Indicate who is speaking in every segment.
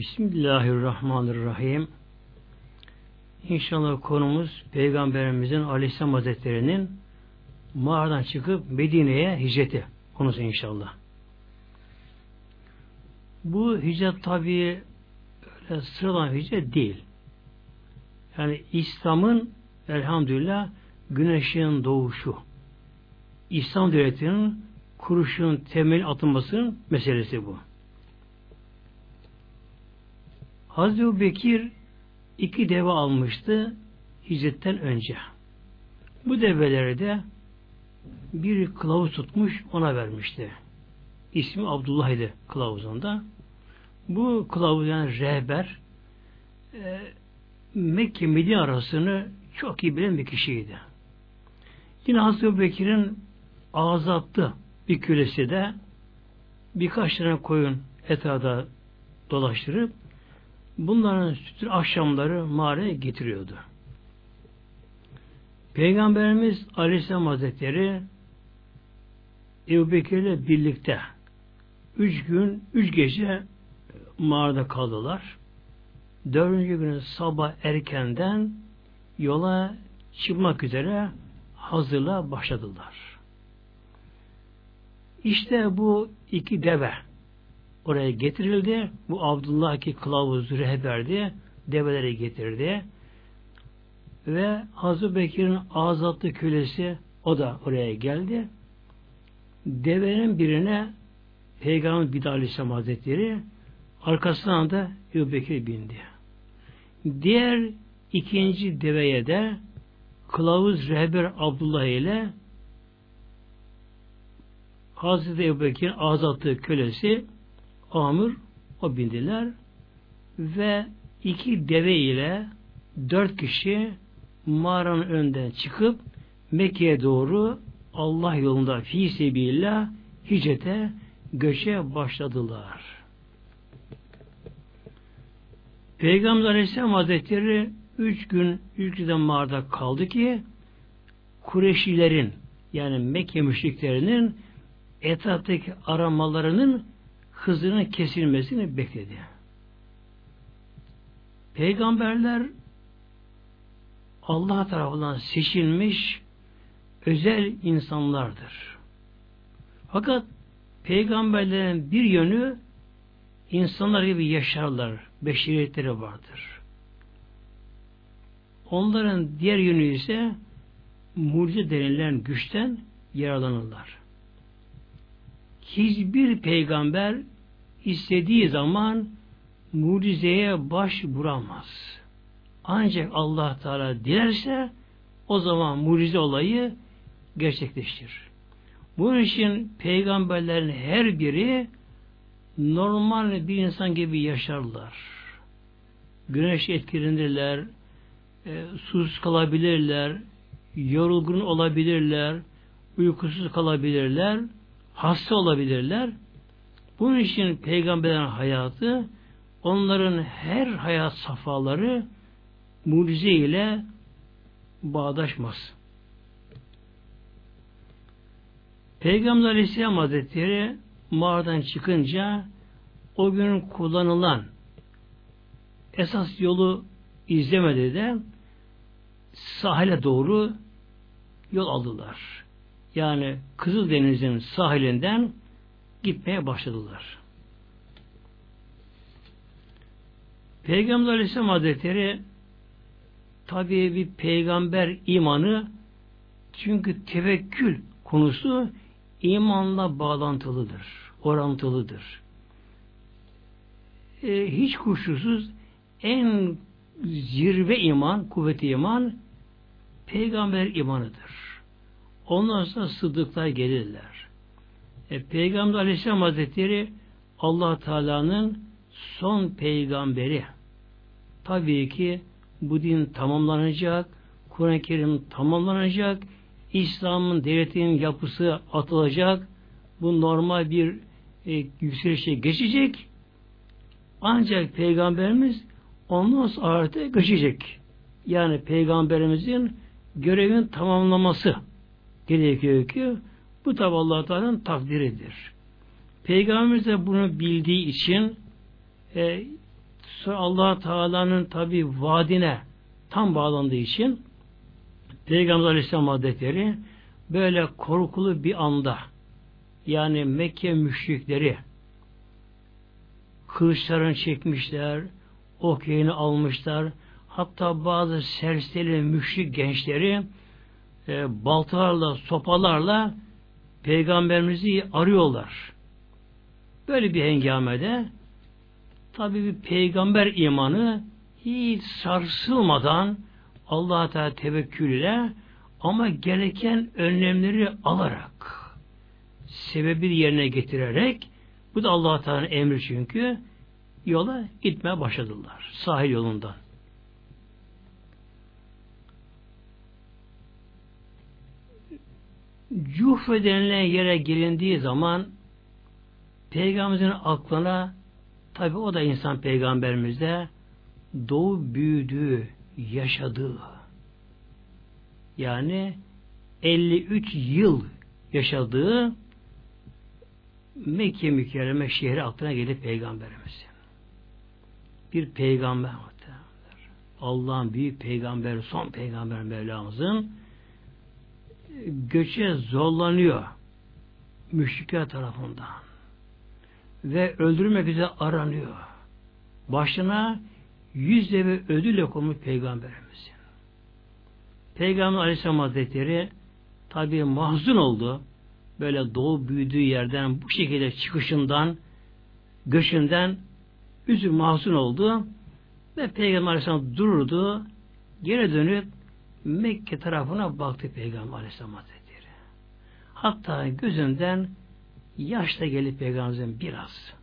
Speaker 1: Bismillahirrahmanirrahim. İnşallah konumuz Peygamberimizin Aleyhisselam Hazretleri'nin mağaradan çıkıp Medine'ye hicreti konusu inşallah. Bu hicret tabi öyle sıradan hicret değil. Yani İslam'ın elhamdülillah güneşin doğuşu, İslam devletinin kuruşun temel atılmasının meselesi bu. Hazreti Bekir iki deve almıştı hicretten önce. Bu develeri de bir kılavuz tutmuş ona vermişti. İsmi Abdullah idi kılavuzunda. Bu kılavuz yani rehber e, Mekke Medine arasını çok iyi bilen bir kişiydi. Yine Hazreti Bekir'in azattı bir kölesi de birkaç tane koyun etrafta dolaştırıp bunların sütü akşamları mağaraya getiriyordu. Peygamberimiz Aleyhisselam Hazretleri Ebu Bekir'le birlikte üç gün, üç gece mağarada kaldılar. Dördüncü günü sabah erkenden yola çıkmak üzere hazırla başladılar. İşte bu iki deve oraya getirildi. Bu Abdullah ki kılavuz rehberdi. Develeri getirdi. Ve Hazreti Bekir'in azatlı kölesi o da oraya geldi. Devenin birine Peygamber Bida Aleyhisselam Hazretleri arkasından da Ebu Bekir bindi. Diğer ikinci deveye de kılavuz rehber Abdullah ile Hazreti Ebu Bekir'in azattığı kölesi Amr o bindiler ve iki deve ile dört kişi mağaranın önden çıkıp Mekke'ye doğru Allah yolunda fi sebillah hicrete göçe başladılar. Peygamber Aleyhisselam Hazretleri üç gün üç giden mağarada kaldı ki Kureşilerin yani Mekke müşriklerinin etraftaki aramalarının hızının kesilmesini bekledi. Peygamberler Allah tarafından seçilmiş özel insanlardır. Fakat peygamberlerin bir yönü insanlar gibi yaşarlar. Beşeriyetleri vardır. Onların diğer yönü ise mucize denilen güçten yararlanırlar. Hiçbir peygamber istediği zaman mucizeye baş vuramaz. Ancak Allah Teala dilerse o zaman mucize olayı gerçekleştir. Bunun için peygamberlerin her biri normal bir insan gibi yaşarlar. Güneş etkilenirler, e, susuz kalabilirler, yorulgun olabilirler, uykusuz kalabilirler, hasta olabilirler. Bunun için peygamberlerin hayatı onların her hayat safhaları mucize ile bağdaşmaz. Peygamber Aleyhisselam Hazretleri mağaradan çıkınca o gün kullanılan esas yolu izlemedi de sahile doğru yol aldılar. Yani Kızıldeniz'in sahilinden gitmeye başladılar. Peygamber Aleyhisselam Hazretleri tabii bir peygamber imanı çünkü tevekkül konusu imanla bağlantılıdır, orantılıdır. E, hiç kuşkusuz en zirve iman, kuvveti iman peygamber imanıdır. Ondan sonra sıddıklar gelirler. E, Peygamber Aleyhisselam Hazretleri allah Teala'nın son peygamberi. Tabii ki bu din tamamlanacak, Kur'an-ı Kerim tamamlanacak, İslam'ın devletinin yapısı atılacak, bu normal bir e, yükselişe geçecek. Ancak Peygamberimiz ondan sonra artık geçecek. Yani Peygamberimizin görevin tamamlaması gerekiyor ki bu tabi allah Teala'nın takdiridir. Peygamberimiz de bunu bildiği için e, allah Teala'nın tabi vaadine tam bağlandığı için Peygamber Aleyhisselam Hazretleri böyle korkulu bir anda yani Mekke müşrikleri kılıçlarını çekmişler, ok yayını almışlar. Hatta bazı serseri müşrik gençleri e, baltalarla, sopalarla peygamberimizi arıyorlar. Böyle bir hengamede tabi bir peygamber imanı hiç sarsılmadan Allah'a Teala tevekkül ile ama gereken önlemleri alarak sebebi yerine getirerek bu da Allah Teala'nın emri çünkü yola gitmeye başladılar. Sahil yolundan. Cuhfe denilen yere gelindiği zaman Peygamberimizin aklına tabi o da insan peygamberimizde doğu büyüdüğü, yaşadığı yani 53 yıl yaşadığı Mekke mükerreme şehri aklına gelip peygamberimiz. Bir peygamber Allah'ın büyük peygamberi, son peygamber Mevlamızın göçe zorlanıyor müşrikler tarafından ve öldürmek üzere aranıyor. Başına yüz deve ödülle konmuş peygamberimizin. Peygamber Aleyhisselam Hazretleri tabi mahzun oldu. Böyle doğu büyüdüğü yerden bu şekilde çıkışından göçünden üzüm mahzun oldu ve Peygamber Aleyhisselam dururdu. Geri dönüp Mekke tarafına baktı Peygamber Aleyhisselam Hazretleri. Hatta gözünden yaş da gelip Peygamberimizin biraz.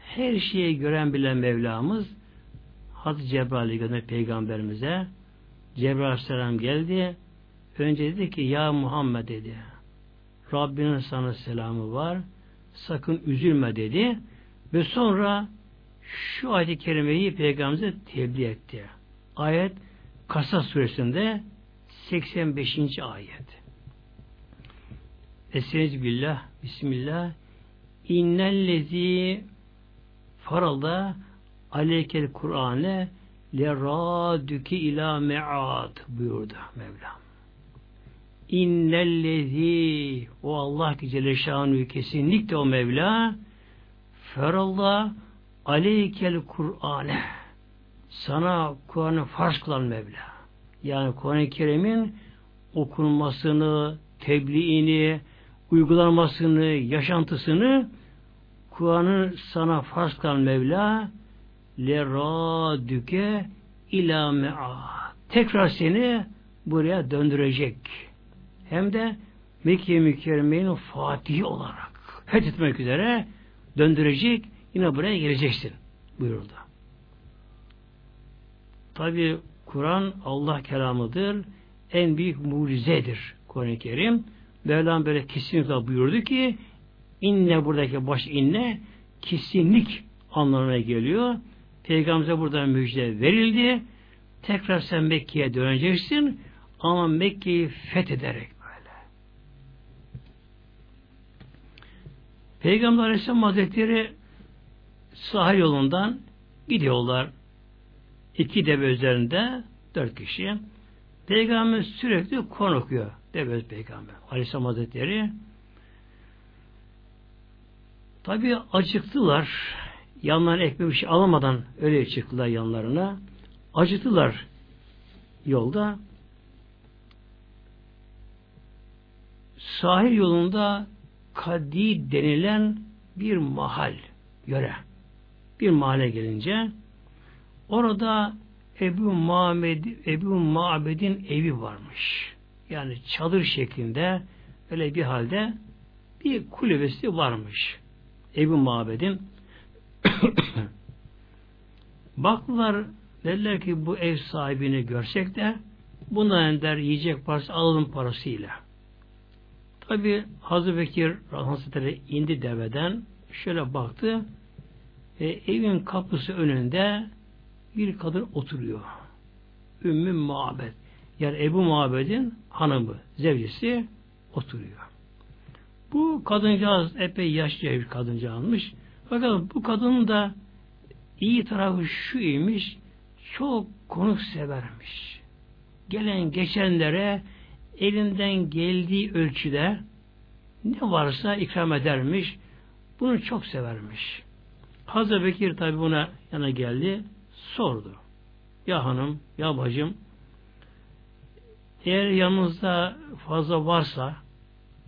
Speaker 1: Her şeyi gören bilen Mevlamız Hazreti Cebrail'i gönderdi Peygamberimize. Cebrail Aleyhisselam geldi. Önce dedi ki ya Muhammed dedi. Rabbinin sana selamı var. Sakın üzülme dedi. Ve sonra şu ayet-i kerimeyi Peygamberimize tebliğ etti. Ayet Kasas suresinde 85. ayet. Estaizu billah, bismillah. İnnellezi faralda aleykel Kur'ane leradüki ila me'ad buyurdu Mevlam. İnnellezi o Allah ki Celle kesinlikle o Mevla ferallah aleykel Kur'ane sana Kur'an'ı farz kılan Mevla. Yani Kur'an-ı Kerim'in okunmasını, tebliğini, uygulanmasını, yaşantısını Kur'an'ı sana farz kılan Mevla leradüke ila me'a tekrar seni buraya döndürecek. Hem de Mekke mükerremenin Fatihi olarak fethetmek üzere döndürecek yine buraya geleceksin buyurdu. Tabi Kur'an Allah kelamıdır. En büyük mucizedir Kur'an-ı Kerim. Mevlam böyle kesinlikle buyurdu ki inne buradaki baş inne kesinlik anlamına geliyor. Peygamber'e burada müjde verildi. Tekrar sen Mekke'ye döneceksin ama Mekke'yi fethederek böyle. Peygamber Aleyhisselam Hazretleri sahil yolundan gidiyorlar. İki deve üzerinde dört kişi. Peygamber sürekli konukuyor. Deve Peygamber. Aleyhisselam Hazretleri Tabi acıktılar. Yanlarına ekmek bir şey alamadan öyle çıktılar yanlarına. Acıktılar yolda. Sahil yolunda Kadi denilen bir mahal, yöre. Bir mahalle gelince orada Ebu Muhammed, Ebu Ma'bed'in evi varmış. Yani çadır şeklinde öyle bir halde bir kulübesi varmış. Ebu Ma'bed'in baktılar dediler ki bu ev sahibini görsek de bundan der yiyecek parası alalım parasıyla. Tabi Hazreti Bekir Hazretleri indi deveden şöyle baktı e, evin kapısı önünde bir kadın oturuyor. Ümmü Muhabbet. Yani Ebu Muhabbet'in hanımı, zevcisi oturuyor. Bu kadıncağız epey yaşlı bir kadıncağızmış. Fakat bu kadının da iyi tarafı şu imiş, çok konuk severmiş. Gelen geçenlere elinden geldiği ölçüde ne varsa ikram edermiş. Bunu çok severmiş. Hazreti Bekir tabi buna yana geldi, sordu. Ya hanım, ya bacım, eğer yanımızda fazla varsa,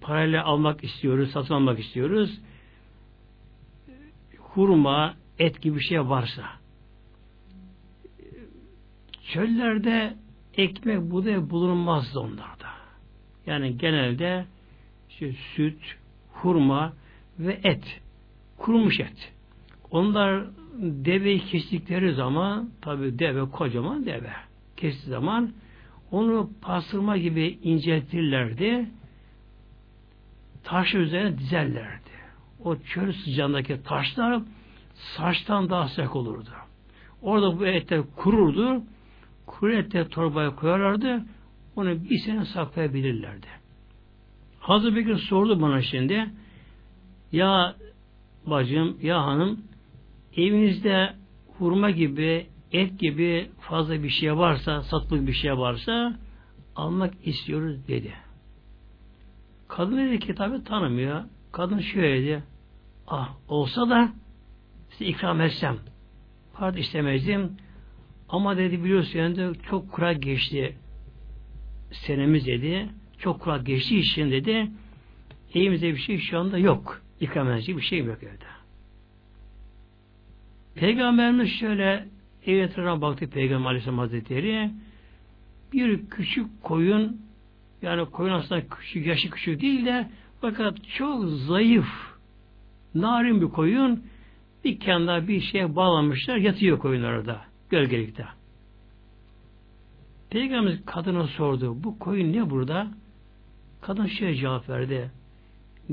Speaker 1: parayla almak istiyoruz, satın almak istiyoruz, hurma, et gibi bir şey varsa, çöllerde ekmek, buğday bulunmazdı onlarda. Yani genelde işte süt, hurma ve et, kurumuş et. Onlar deveyi kestikleri zaman tabi deve kocaman deve. Kestiği zaman onu pastırma gibi inceltirlerdi. Taş üzerine dizerlerdi. O çöl sıcağındaki taşlar saçtan daha sıcak olurdu. Orada bu etler kururdu. Kuru etleri torbaya koyarlardı. Onu bir sene saklayabilirlerdi. Hazreti Bekir sordu bana şimdi ya bacım ya hanım evinizde hurma gibi et gibi fazla bir şey varsa satılık bir şey varsa almak istiyoruz dedi. Kadın dedi ki tabi tanımıyor. Kadın şöyle dedi. Ah olsa da size ikram etsem. Pardon istemezdim. Ama dedi biliyorsun yani de çok kurak geçti senemiz dedi. Çok kurak geçtiği için dedi evimizde bir şey şu anda yok. İkram edecek bir şey yok evde. Peygamberimiz şöyle ev baktı Peygamber Aleyhisselam Hazretleri bir küçük koyun yani koyun aslında küçük, yaşı küçük değil de fakat çok zayıf narin bir koyun bir kenara bir şeye bağlamışlar yatıyor koyun orada gölgelikte. Peygamberimiz kadına sordu bu koyun ne burada? Kadın şöyle cevap verdi.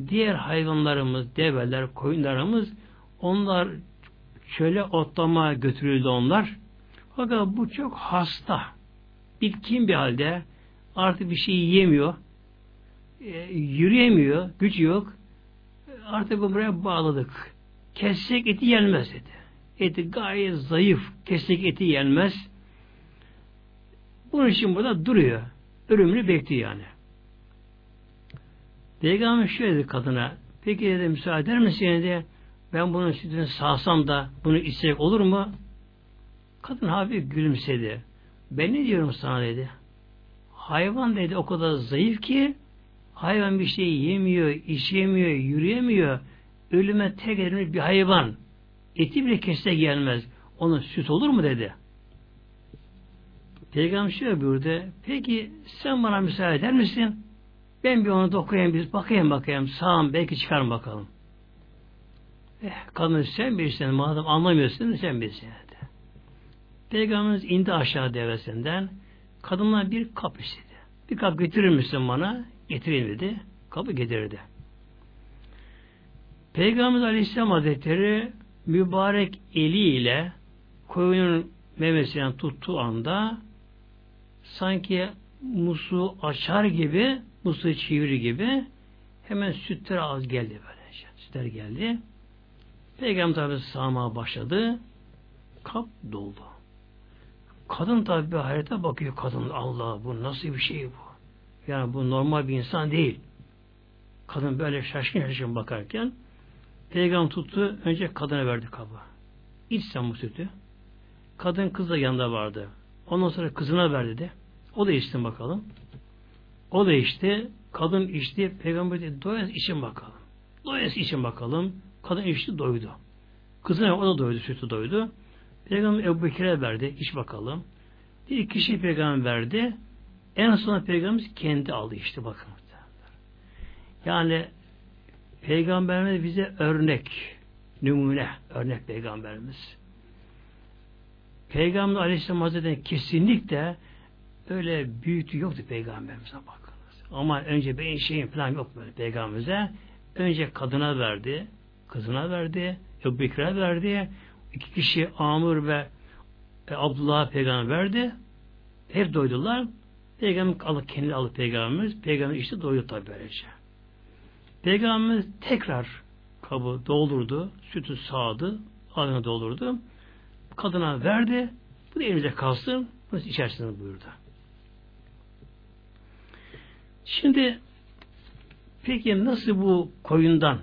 Speaker 1: Diğer hayvanlarımız, develer, koyunlarımız onlar şöyle otlama götürüldü onlar. Fakat bu çok hasta. Bitkin bir halde artık bir şey yiyemiyor. E, yürüyemiyor. Güç yok. Artık buraya bağladık. Kessek eti yenmez dedi. Eti gayet zayıf. Kessek eti yenmez. Bunun için burada duruyor. Ölümünü bekliyor yani. Peygamber şöyle dedi kadına. Peki dedi müsaade eder misin dedi ben bunun sütünü sağsam da bunu içsek olur mu? Kadın hafif gülümsedi. Ben ne diyorum sana dedi. Hayvan dedi o kadar zayıf ki hayvan bir şey yemiyor, içemiyor, yürüyemiyor. Ölüme tek edilmiş bir hayvan. Eti bile kesse gelmez. Onun süt olur mu dedi. Peygamber şöyle buyurdu. Peki sen bana müsaade eder misin? Ben bir onu dokuyayım, biz bakayım bakayım. Sağım belki çıkarım bakalım. Eh, kadın sen bilirsin madem anlamıyorsun sen bilirsin dedi. Peygamberimiz indi aşağı devesinden kadınlar bir kap istedi. Bir kap getirir misin bana? Getireyim dedi. Kapı getirirdi. Peygamberimiz Aleyhisselam Hazretleri mübarek eliyle koyunun memesinden tuttuğu anda sanki musu açar gibi, musu çeviri gibi hemen sütler az geldi böyle. Sütler geldi. Peygamber tabi sağmaya başladı. Kap doldu. Kadın tabi bir hayrete bakıyor kadın. Allah bu nasıl bir şey bu? Yani bu normal bir insan değil. Kadın böyle şaşkın şaşkın bakarken Peygamber tuttu. Önce kadına verdi kabı. İç sen bu sütü. Kadın kız da yanında vardı. Ondan sonra kızına verdi de. O da içsin bakalım. O da içti. Kadın içti. Peygamber dedi doyas için bakalım. Doyas için bakalım. Kadın içti doydu. Kızına o da doydu, sütü doydu. Peygamber Ebu Bekir'e verdi, iç bakalım. Bir kişi peygamber verdi. En son peygamberimiz kendi aldı işte bakın. Yani peygamberimiz bize örnek, numune, örnek peygamberimiz. Peygamber Aleyhisselam Hazretleri kesinlikle öyle büyütü yoktu peygamberimize bakınız. Ama önce bir şeyin falan yok böyle peygamberimize. Önce kadına verdi, kızına verdi, Ebu Bekir'e verdi, iki kişi Amr ve e, Abdullah peygamber verdi. Hep doydular. Peygamber alıp kendi alıp peygamberimiz. Peygamber işte doydu tabi böylece. Peygamberimiz tekrar kabı doldurdu, sütü sağdı, ağzına doldurdu. Kadına verdi, bu da elinize kalsın, bunu içersiniz buyurdu. Şimdi peki nasıl bu koyundan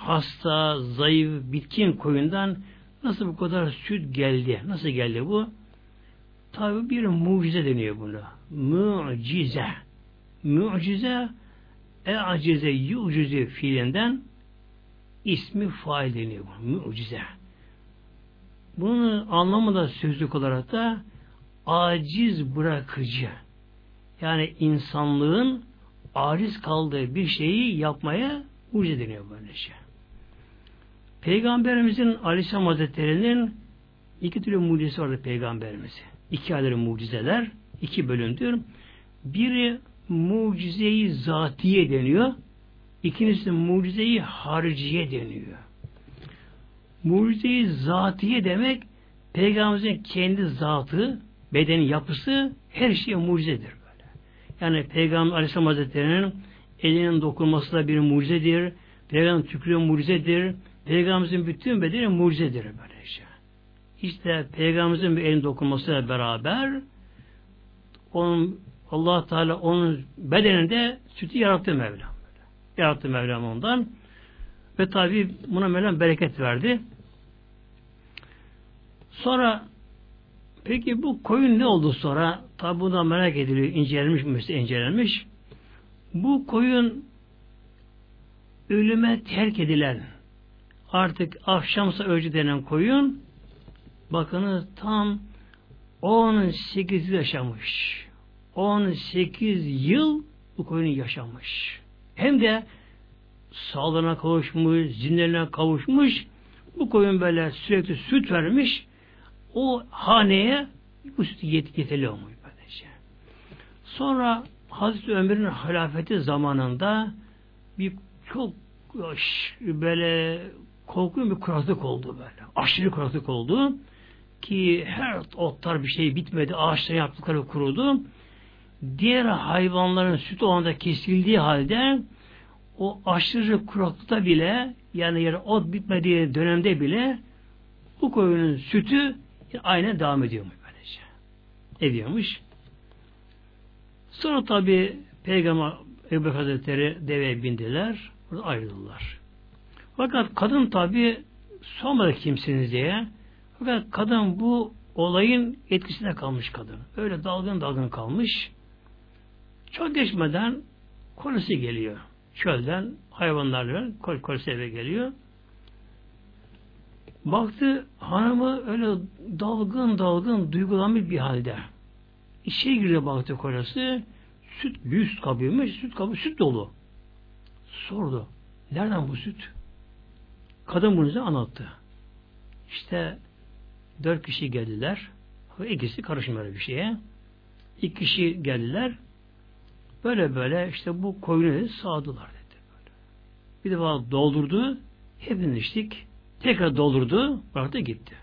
Speaker 1: hasta, zayıf, bitkin koyundan nasıl bu kadar süt geldi? Nasıl geldi bu? Tabi bir mucize deniyor buna. Mucize. Mucize e-acize yucize fiilinden ismi fail deniyor bu. Mucize. Bunun anlamı da sözlük olarak da aciz bırakıcı. Yani insanlığın aciz kaldığı bir şeyi yapmaya mucize deniyor böyle şey. Peygamberimizin Aleyhisselam Hazretleri'nin iki türlü mucizesi vardı peygamberimizi. İki ayrı mucizeler, iki bölümdür. Biri mucizeyi zatiye deniyor. İkincisi mucizeyi hariciye deniyor. Mucizeyi zatiye demek Peygamberimizin kendi zatı, bedenin yapısı her şey mucizedir böyle. Yani Peygamber Aleyhisselam Hazretleri'nin elinin dokunması da bir mucizedir. Peygamberin tükrüğü mucizedir. Peygamberimizin bütün bedeni mucizedir böyle şey. İşte Peygamberimizin bir elin dokunmasıyla beraber onun allah Teala onun bedeninde sütü yarattı Mevlam. Yarattı Mevlam ondan. Ve tabi buna Mevlam bereket verdi. Sonra peki bu koyun ne oldu sonra? Tabi buna merak ediliyor. incelenmiş mi? incelenmiş. Bu koyun ölüme terk edilen artık akşamsa öcü denen koyun bakınız tam 18 yaşamış. 18 yıl bu koyun yaşamış. Hem de sağlığına kavuşmuş, zinlerine kavuşmuş. Bu koyun böyle sürekli süt vermiş. O haneye bu sütü yet yeterli olmuş böylece. Sonra Hazreti Ömer'in halafeti zamanında bir çok böyle korkunç bir kuraklık oldu böyle. Aşırı kuraklık oldu ki her otlar bir şey bitmedi. Ağaçlar yaptıkları kurudu diğer hayvanların süt olanında kesildiği halde o aşırı kuraklıkta bile yani yer ot bitmediği dönemde bile bu koyunun sütü aynen devam ediyormuş böylece. Ediyormuş. Sonra tabi Peygamber Ebu Hazretleri deveye bindiler. Burada ayrıldılar. Fakat kadın tabi sormadı kimsiniz diye. Fakat kadın bu olayın etkisine kalmış kadın. Öyle dalgın dalgın kalmış. Çok geçmeden kolisi geliyor. Çölden hayvanlarla kol kolisi eve geliyor. Baktı hanımı öyle dalgın dalgın duygulanmış bir halde. İçeri giriyor baktı kolesi. Süt, büyük süt kabıymış. Süt kabı süt dolu. Sordu. Nereden bu süt? Kadın bunu bize anlattı. İşte dört kişi geldiler. İkisi karışmıyor bir şeye. İki kişi geldiler. Böyle böyle işte bu koyunu sağdılar dedi. Böyle. Bir defa doldurdu. Hepimiz içtik. Tekrar doldurdu. Bıraktı gitti.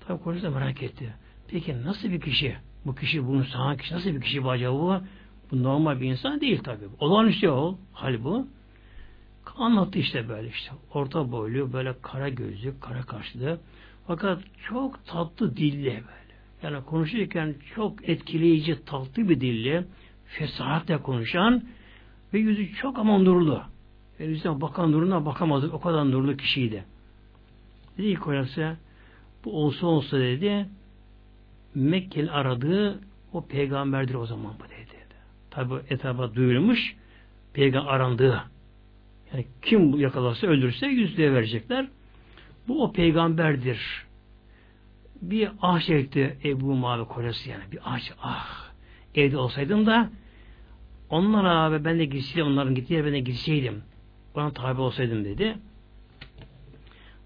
Speaker 1: Tabi konusu da merak etti. Peki nasıl bir kişi? Bu kişi bunu sağan kişi nasıl bir kişi bu acaba bu? Bu normal bir insan değil tabi. Olağanüstü o. Hal bu. Anlattı işte böyle işte. Orta boylu, böyle kara gözlü, kara kaşlı. Fakat çok tatlı dille böyle. Yani konuşurken çok etkileyici, tatlı bir dille fesahatle konuşan ve yüzü çok ama nurlu. ve yüzüne bakan nuruna bakamazdık. O kadar nurlu kişiydi. Dedi ilk orası bu olsa olsa dedi Mekkeli aradığı o peygamberdir o zaman bu dedi. Tabi etaba duyulmuş peygamber arandığı. Yani kim yakalarsa öldürürse yüzlüğe verecekler. Bu o peygamberdir. Bir ah çekti Ebu Mavi Koresi yani. Bir ah, ah evde olsaydım da onlara abi ben de gitseydim onların gittiği yere ben de gitseydim. Bana tabi olsaydım dedi.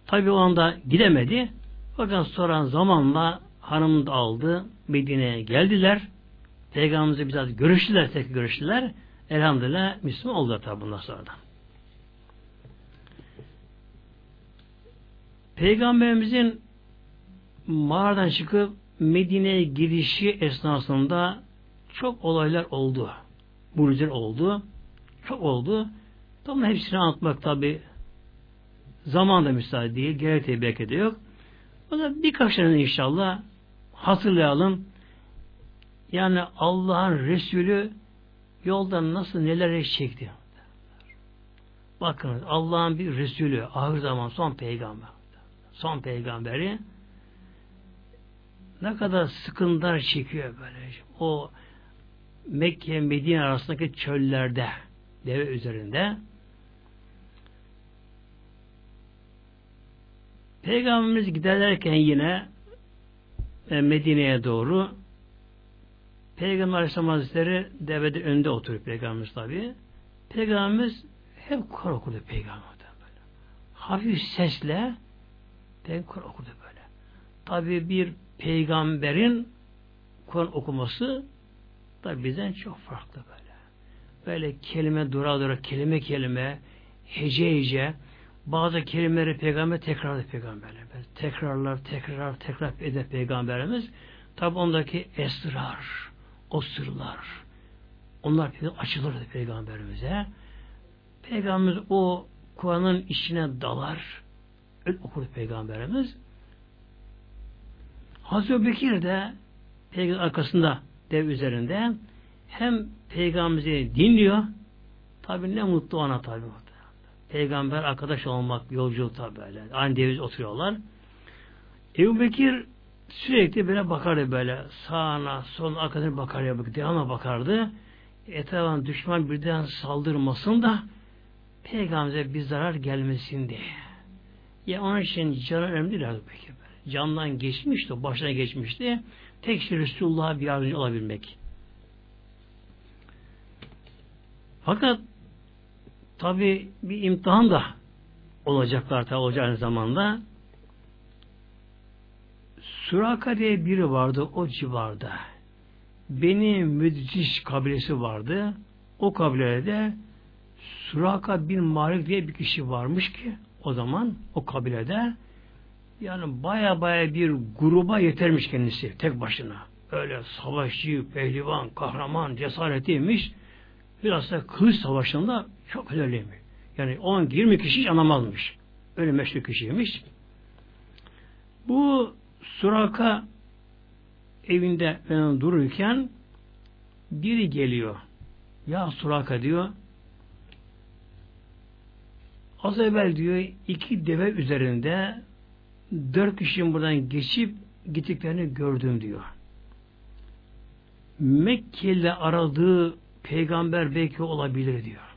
Speaker 1: Tabi o anda gidemedi. Fakat sonra zamanla hanım da aldı. Medine'ye geldiler. Peygamberimizle bizzat görüştüler, tek görüştüler. Elhamdülillah Müslüman oldular tabi bundan sonradan. Peygamberimizin mağaradan çıkıp Medine'ye girişi esnasında çok olaylar oldu. Mucizeler oldu. Çok oldu. Tam hepsini anlatmak tabi zaman da müsaade değil. Gerek de belki de yok. O da birkaç tane inşallah hatırlayalım. Yani Allah'ın Resulü yolda nasıl neler çekti. Bakın Allah'ın bir Resulü, ahir zaman son peygamber. Son peygamberi ne kadar sıkıntılar çekiyor böyle. O Mekke Medine arasındaki çöllerde deve üzerinde Peygamberimiz giderlerken yine e, Medine'ye doğru Peygamber Aleyhisselam Hazretleri devede önde oturuyor Peygamberimiz tabi. Peygamberimiz hep Kur'an okudu Peygamber'den böyle. Hafif sesle Peygamber Kur'an okudu böyle. Tabi bir peygamberin Kur'an okuması da bizden çok farklı böyle. Böyle kelime dura dura, kelime kelime, hece hece, bazı kelimeleri peygamber tekrarladı peygamberler. Tekrarlar, tekrar, tekrar eder peygamberimiz. Tabi ondaki esrar, o sırlar, onlar açılırdı peygamberimize. Peygamberimiz o Kur'an'ın içine dalar. Öyle okur peygamberimiz. Hazreti Bekir de peygamber arkasında dev üzerinde hem peygamberimizi dinliyor. Tabi ne mutlu ona tabi peygamber arkadaş olmak yolculukta böyle aynı deviz oturuyorlar. Ebu Bekir sürekli böyle bakardı böyle. Sağına soluna arkasına bakar ya devamlı bakardı. Etrafına düşman birden saldırmasın da peygamberimize bir zarar gelmesin diye. Ya onun için canı önemli değil Bekir. Candan geçmişti, başına geçmişti. Tek şey Resulullah'a bir yardımcı olabilmek. Fakat tabi bir imtihan da olacaklar tabi olacak aynı zamanda. Suraka diye biri vardı o civarda. Beni Müdciş kabilesi vardı. O kabilede Suraka bin Malik diye bir kişi varmış ki o zaman o kabilede yani baya baya bir gruba yetermiş kendisi tek başına. Öyle savaşçı, pehlivan, kahraman, cesaretiymiş. Biraz da kılıç savaşında çok önemliymiş. Yani 10-20 kişi hiç anlamazmış. Öyle meşhur kişiymiş. Bu Suraka evinde dururken biri geliyor. Ya Suraka diyor az evvel diyor iki deve üzerinde dört kişinin buradan geçip gittiklerini gördüm diyor. Mekke'yle aradığı peygamber belki olabilir diyor.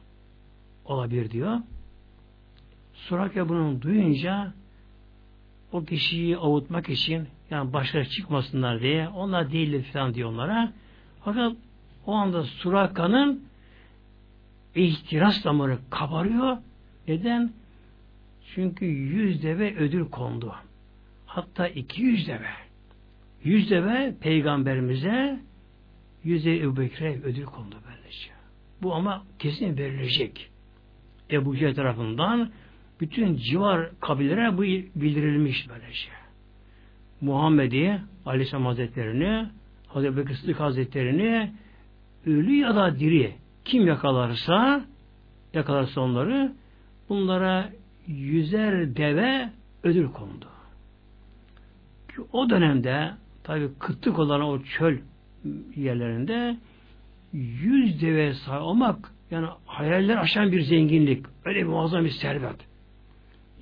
Speaker 1: Olabilir diyor. Suraka bunu duyunca o kişiyi avutmak için yani başka çıkmasınlar diye onlar değildir falan diyor onlara. Fakat o anda Suraka'nın ihtiras damarı kabarıyor. Neden? Çünkü yüz deve ödül kondu. Hatta iki yüz deve. Yüz deve peygamberimize yüze Ebu Bekir'e ödül kondu böylece. Bu ama kesin verilecek. Ebu Cehil tarafından bütün civar kabilelere bu bildirilmiş böylece. Muhammed'i Aleyhisselam Hazretlerini Hazreti Bekir Sıddık Hazretlerini ölü ya da diri kim yakalarsa yakalarsa onları bunlara yüzer deve ödül kondu. Ki o dönemde tabi kıtlık olan o çöl yerlerinde yüz deve sahip olmak yani hayaller aşan bir zenginlik. Öyle bir muazzam bir servet.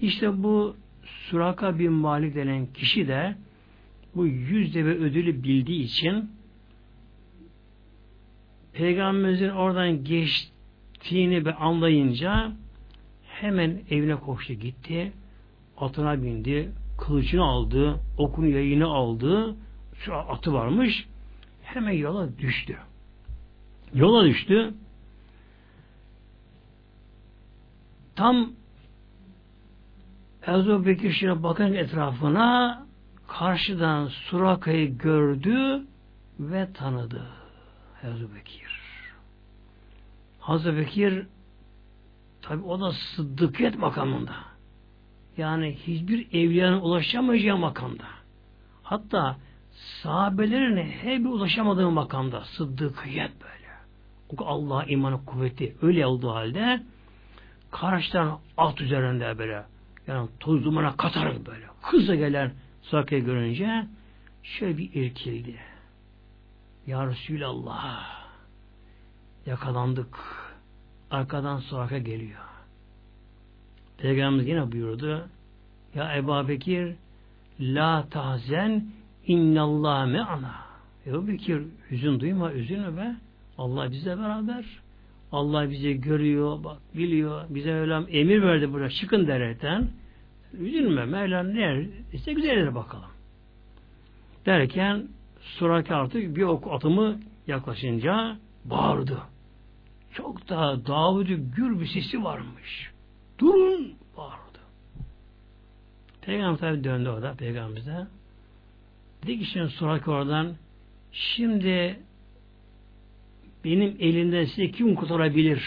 Speaker 1: İşte bu Suraka bin Malik denen kişi de bu yüz deve ödülü bildiği için Peygamberimizin oradan geçtiğini ve anlayınca hemen evine koştu gitti. Atına bindi. Kılıcını aldı. Okunu yayını aldı. Şu atı varmış. Hemen yola düştü. Yola düştü. Tam Ebu Bekir şöyle bakın etrafına karşıdan Suraka'yı gördü ve tanıdı. Ebu Bekir. Hazreti Bekir tabi o da sıddıkiyet makamında. Yani hiçbir evliyanın ulaşamayacağı makamda. Hatta sahabelerin hep ulaşamadığı makamda. Sıddıkiyet böyle. O Allah imanı kuvveti öyle olduğu halde karşıdan alt üzerinde böyle yani toz dumana katarak böyle hızla gelen Suraka'yı görünce şöyle bir irkildi. Ya Resulallah yakalandık. Arkadan Suraka geliyor. Peygamberimiz yine buyurdu. Ya Ebu Bekir La tahzen innallah me'ana. Ebu Bekir hüzün duyma, üzülme be. Allah bizle beraber. Allah bizi görüyor, bak biliyor. Bize Mevlam emir verdi burada. Çıkın derekten. Üzülme. Mevlam ne işte güzel bakalım. Derken Suraki artık bir ok atımı yaklaşınca bağırdı. Çok daha Davud'u gür bir sesi varmış. Durun bağırdı. Peygamber tabi döndü orada peygamberimize. Dedi ki şimdi Suraki oradan şimdi benim elimden size kim kurtarabilir?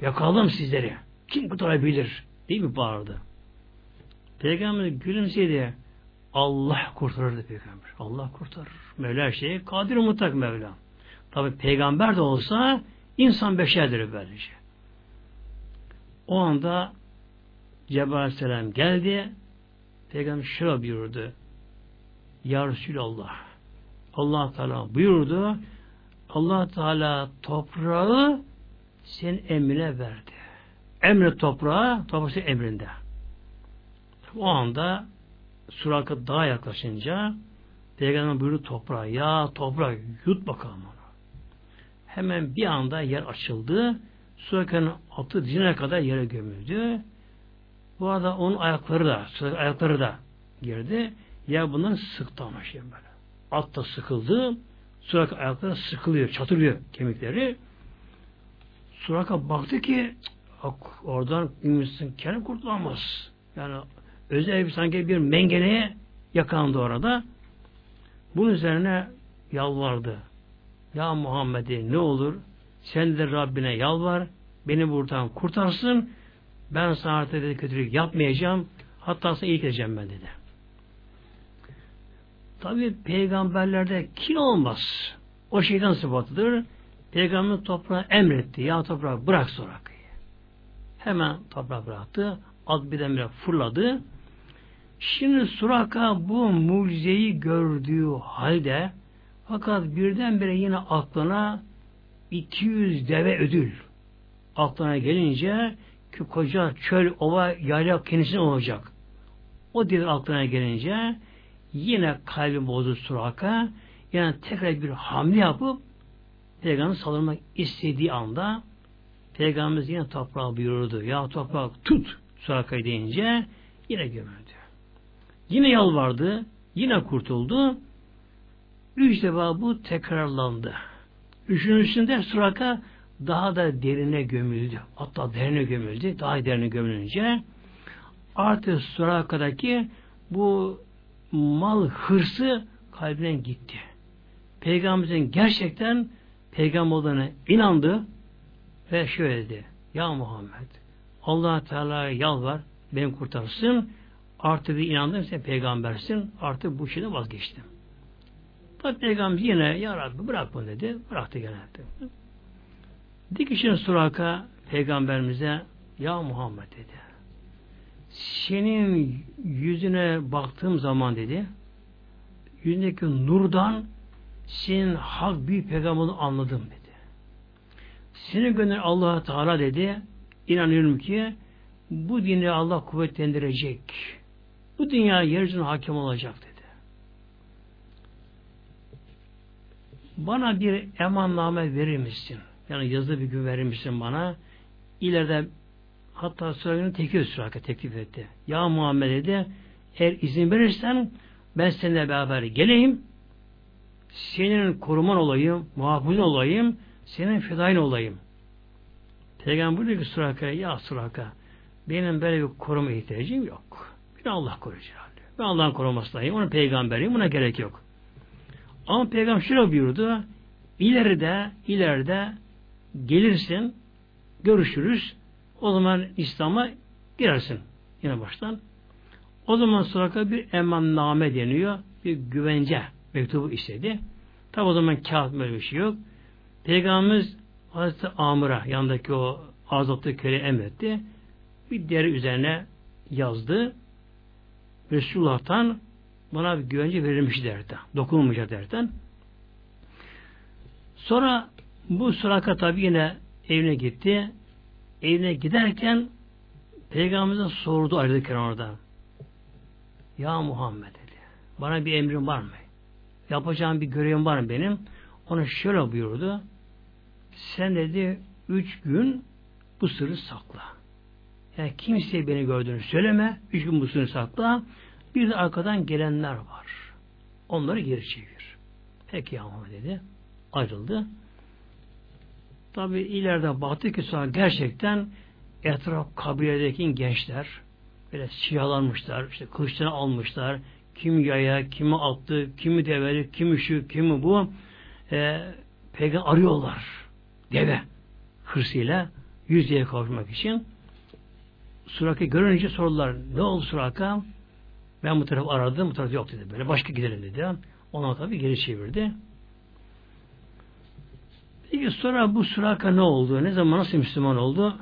Speaker 1: Yakaladım sizleri. Kim kurtarabilir? Değil mi bağırdı. Peygamber gülümsedi. Allah kurtarırdı peygamber. Allah kurtarır. Mevla şeye kadir mutlak Mevla. Tabi peygamber de olsa insan beşerdir böylece. O anda Cebrail Aleyhisselam geldi. Peygamber şöyle buyurdu. Ya Resulallah. Allah Teala buyurdu. Allah Teala toprağı sen emrine verdi. Emre toprağı, toprağı emrinde. O anda Suraka daha yaklaşınca Peygamber buyurdu toprağa. Ya toprak yut bakalım onu. Hemen bir anda yer açıldı. Suraka'nın altı dizine kadar yere gömüldü. Bu arada onun ayakları da, ayakları da girdi. Ya bundan sıktı ama şey böyle. At da sıkıldı. Suraka ayakları sıkılıyor, çatırıyor kemikleri. Suraka baktı ki oradan ümitsizin kendi kurtulamaz. Yani özel bir sanki bir mengeneye yakalandı orada. Bunun üzerine yalvardı. Ya Muhammed'i ne olur sen de Rabbine yalvar beni buradan kurtarsın ben sana artık kötülük yapmayacağım hatta sana iyilik edeceğim ben dedi. Tabi peygamberlerde kin olmaz. O şeytan sıfatıdır. Peygamber toprağı emretti. Ya toprağı bırak sonra. Hemen toprağı bıraktı. At birdenbire fırladı. Şimdi Suraka bu mucizeyi gördüğü halde fakat birdenbire yine aklına 200 deve ödül aklına gelince ki koca çöl, ova, yayla kendisine olacak. O dedi aklına gelince yine kalbi bozdu Suraka yani tekrar bir hamle yapıp Peygamber saldırmak istediği anda Peygamberimiz yine toprağa buyurdu. Ya toprak tut Suraka'yı deyince yine gömüldü. Yine yalvardı. Yine kurtuldu. Üç defa bu tekrarlandı. Üçüncüsünde Suraka daha da derine gömüldü. Hatta derine gömüldü. Daha derine gömülünce artık Suraka'daki bu mal hırsı kalbinden gitti. Peygamberimizin gerçekten peygamber olduğuna inandı ve şöyle dedi. Ya Muhammed allah Teala'ya yalvar beni kurtarsın artık bir inandım sen peygambersin artık bu şeyden vazgeçtim. Tabi peygamber yine ya Rabbi bırak bunu dedi. Bıraktı gene. Dikişin Suraka peygamberimize ya Muhammed dedi. Senin yüzüne baktığım zaman dedi yüzündeki nurdan senin hak büyük peygamberini anladım dedi. Seni gönder allah Teala dedi inanıyorum ki bu dini Allah kuvvetlendirecek. Bu dünya yeryüzüne hakim olacak dedi. Bana bir emanname verir misin? Yani yazılı bir gün verir misin bana? İleride hatta sırayını tekil süraka teklif etti. Ya Muhammed dedi eğer izin verirsen ben seninle beraber geleyim senin koruman olayım, muhafızın olayım, senin fedain olayım. Peygamber diyor ki Suraka'ya ya Suraka benim böyle bir koruma ihtiyacım yok. Beni Allah koruyacak. Ben Allah'ın korumasındayım. Onun peygamberiyim. Buna gerek yok. Ama peygamber şöyle buyurdu. İleride, ileride gelirsin, görüşürüz. O zaman İslam'a girersin. Yine baştan. O zaman sonra bir emanname deniyor. Bir güvence mektubu istedi. Tabi o zaman kağıt böyle bir şey yok. Peygamberimiz Hazreti Amr'a yanındaki o azatlı köle emretti. bir deri üzerine yazdı. Resulullah'tan bana bir güvence verilmiş derdi. Dokunulmayacak derden. Sonra bu Suraka tabi yine evine gitti. Evine giderken Peygamberimize sordu ayrılırken orada. Ya Muhammed dedi. Bana bir emrin var mı? Yapacağım bir görevim var mı benim? Ona şöyle buyurdu. Sen dedi üç gün bu sırrı sakla. Yani kimseye beni gördüğünü söyleme. Üç gün bu sırrı sakla. Bir de arkadan gelenler var. Onları geri çevir. Peki ya dedi. Ayrıldı. Tabi ileride baktı ki sonra gerçekten etraf kabiledeki gençler böyle siyahlanmışlar, işte kılıçlarını almışlar, kim yaya, kimi attı, kimi develi, kimi şu, kimi bu. E, peygamber arıyorlar. Deve hırsıyla yüzeye kavuşmak için. Suraka görünce sordular. Ne oldu Suraka? Ben bu tarafı aradım, bu taraf yok dedi. Böyle başka gidelim dedi. Ona tabi geri çevirdi. Peki sonra bu Suraka ne oldu? Ne zaman nasıl Müslüman oldu?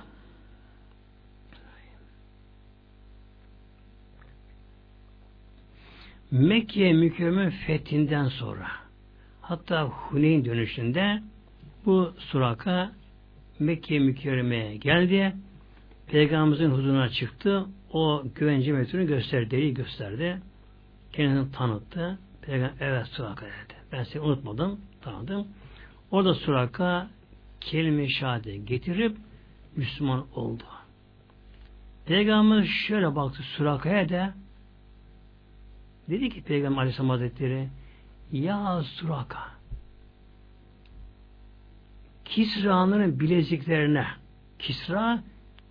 Speaker 1: Mekke mükerreme fethinden sonra hatta Huneyn dönüşünde bu Suraka Mekke mükerremeye geldi. Peygamberimizin huzuruna çıktı. O güvence metnini gösterdi, gösterdi. Kendini tanıttı. Peygamber evet Suraka dedi. Ben seni unutmadım, tanıdım. Orada Suraka kelime şahade getirip Müslüman oldu. Peygamber şöyle baktı Suraka'ya da dedi ki Peygamber Aleyhisselam Hazretleri Ya Suraka Kisra'nın bileziklerine Kisra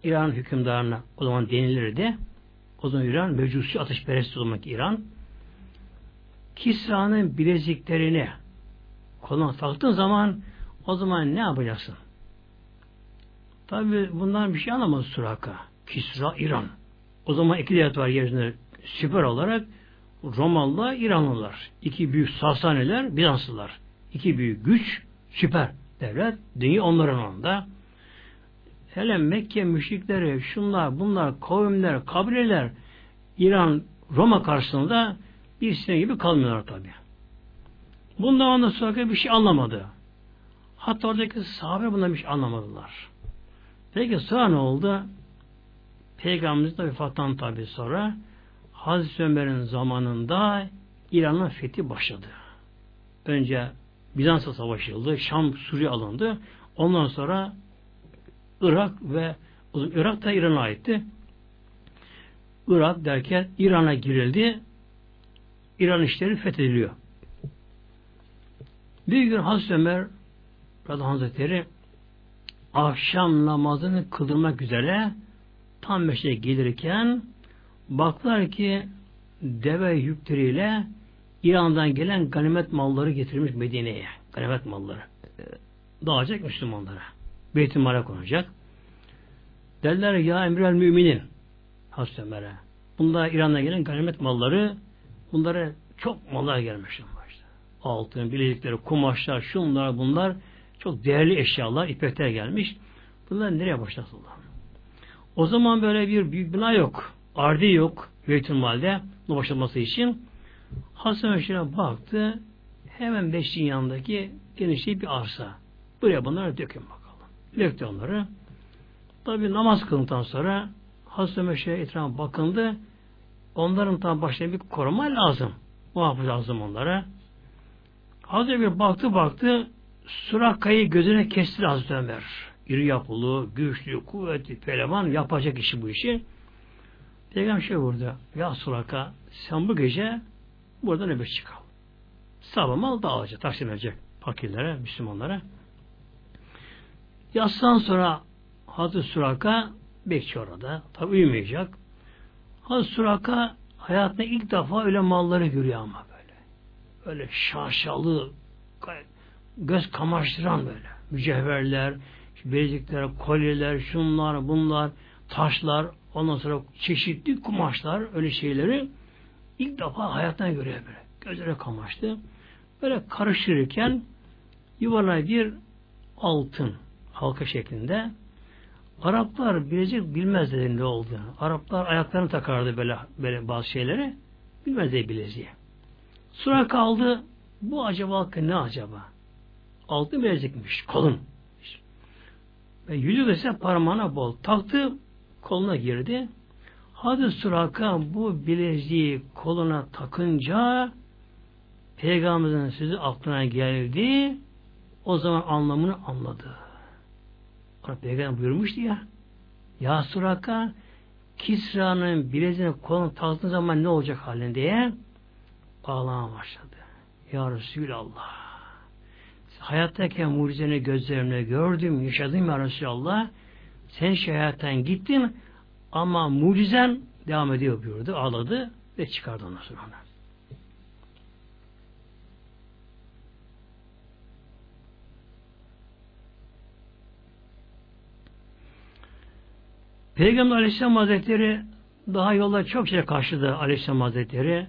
Speaker 1: İran hükümdarına o zaman denilirdi. O zaman İran mecusi ateşperest olmak İran. Kisra'nın bileziklerini koluna taktığın zaman o zaman ne yapacaksın? Tabi bundan bir şey anlamaz Suraka. Kisra, İran. O zaman iki devlet var yeryüzünde süper olarak Romalılar, İranlılar. İki büyük Sasaniler, Bizanslılar. İki büyük güç, süper devlet. Dünya onların onda. Hele Mekke müşrikleri, şunlar, bunlar, kavimler, kabileler, İran, Roma karşısında bir sene gibi kalmıyorlar tabi. Bundan da sonra bir şey anlamadı. Hatta oradaki sahabe bundan bir şey anlamadılar. Peki sonra ne oldu? Peygamberimizin vefattan tabi sonra Hazreti Ömer'in zamanında İran'ın fethi başladı. Önce Bizans'a savaşıldı, Şam, Suriye alındı. Ondan sonra Irak ve Irak da İran'a aitti. Irak derken İran'a girildi. İran işleri fethediliyor. Bir gün Hazreti Ömer Radhan Hazretleri akşam namazını kıldırmak üzere tam meşe gelirken baklar ki deve yükleriyle İran'dan gelen ganimet malları getirmiş Medine'ye. Ganimet malları. Dağacak Müslümanlara. Beytül Mal'a konacak. Derler ya emrel müminin Hazreti Ömer'e. Bunlar İran'dan gelen ganimet malları bunlara çok mallar gelmiş. Altın, bilezikleri, kumaşlar, şunlar bunlar çok değerli eşyalar, ipekler gelmiş. Bunlar nereye başlatıldı? O zaman böyle bir büyük bina yok. Ardi yok. Beytülmal'de bu başlatması için. Hasan Öşir'e baktı. Hemen beşliğin yanındaki genişliği bir arsa. Buraya bunları dökün bakalım. Döktü onları. Tabi namaz kıldıktan sonra Hasan Öşir'e etrafa bakındı. Onların tam başına bir koruma lazım. Muhafız lazım onlara. Hazreti bir baktı baktı Suraka'yı gözüne kesti Hazreti Ömer. İri yapılı, güçlü, kuvvetli, peleman yapacak işi bu işi. Peygamber şey burada. Ya Suraka sen bu gece burada nöbet çıkal. Sabah mal dağılacak, taksim edecek fakirlere, Müslümanlara. Yastan sonra Hazreti Suraka bekçi orada. Tabi uyumayacak. Hazreti Suraka hayatında ilk defa öyle malları görüyor ama böyle. Öyle şaşalı, göz kamaştıran böyle. Mücevherler, bilezikler, kolyeler, şunlar, bunlar, taşlar, ondan sonra çeşitli kumaşlar, öyle şeyleri ilk defa hayattan görüyor böyle. Gözlere kamaştı. Böyle karışırken yuvarlak bir altın halka şeklinde Araplar bilecek bilmezdi ne oldu. Araplar ayaklarını takardı böyle, böyle bazı şeyleri. Bilmezdi bileziği. Sonra kaldı bu acaba ne acaba? Altın bilezikmiş. Kolun. Ve yüzü ise parmağına bol. Taktı koluna girdi. Hadi Suraka bu bileziği koluna takınca Peygamberimizin sözü aklına geldi. O zaman anlamını anladı. Peygamber buyurmuştu ya Ya Suraka Kisra'nın bileziğini koluna taktığın zaman ne olacak halin diye ağlamaya başladı. Ya Resulallah hayattayken mucizeni gözlerimle gördüm, yaşadım ya Resulallah. Sen hayattan gittin ama mucizen devam ediyor buyurdu. Ağladı ve çıkardı ondan sonra. Peygamber Aleyhisselam Hazretleri daha yolda çok şey karşıladı Aleyhisselam Hazretleri.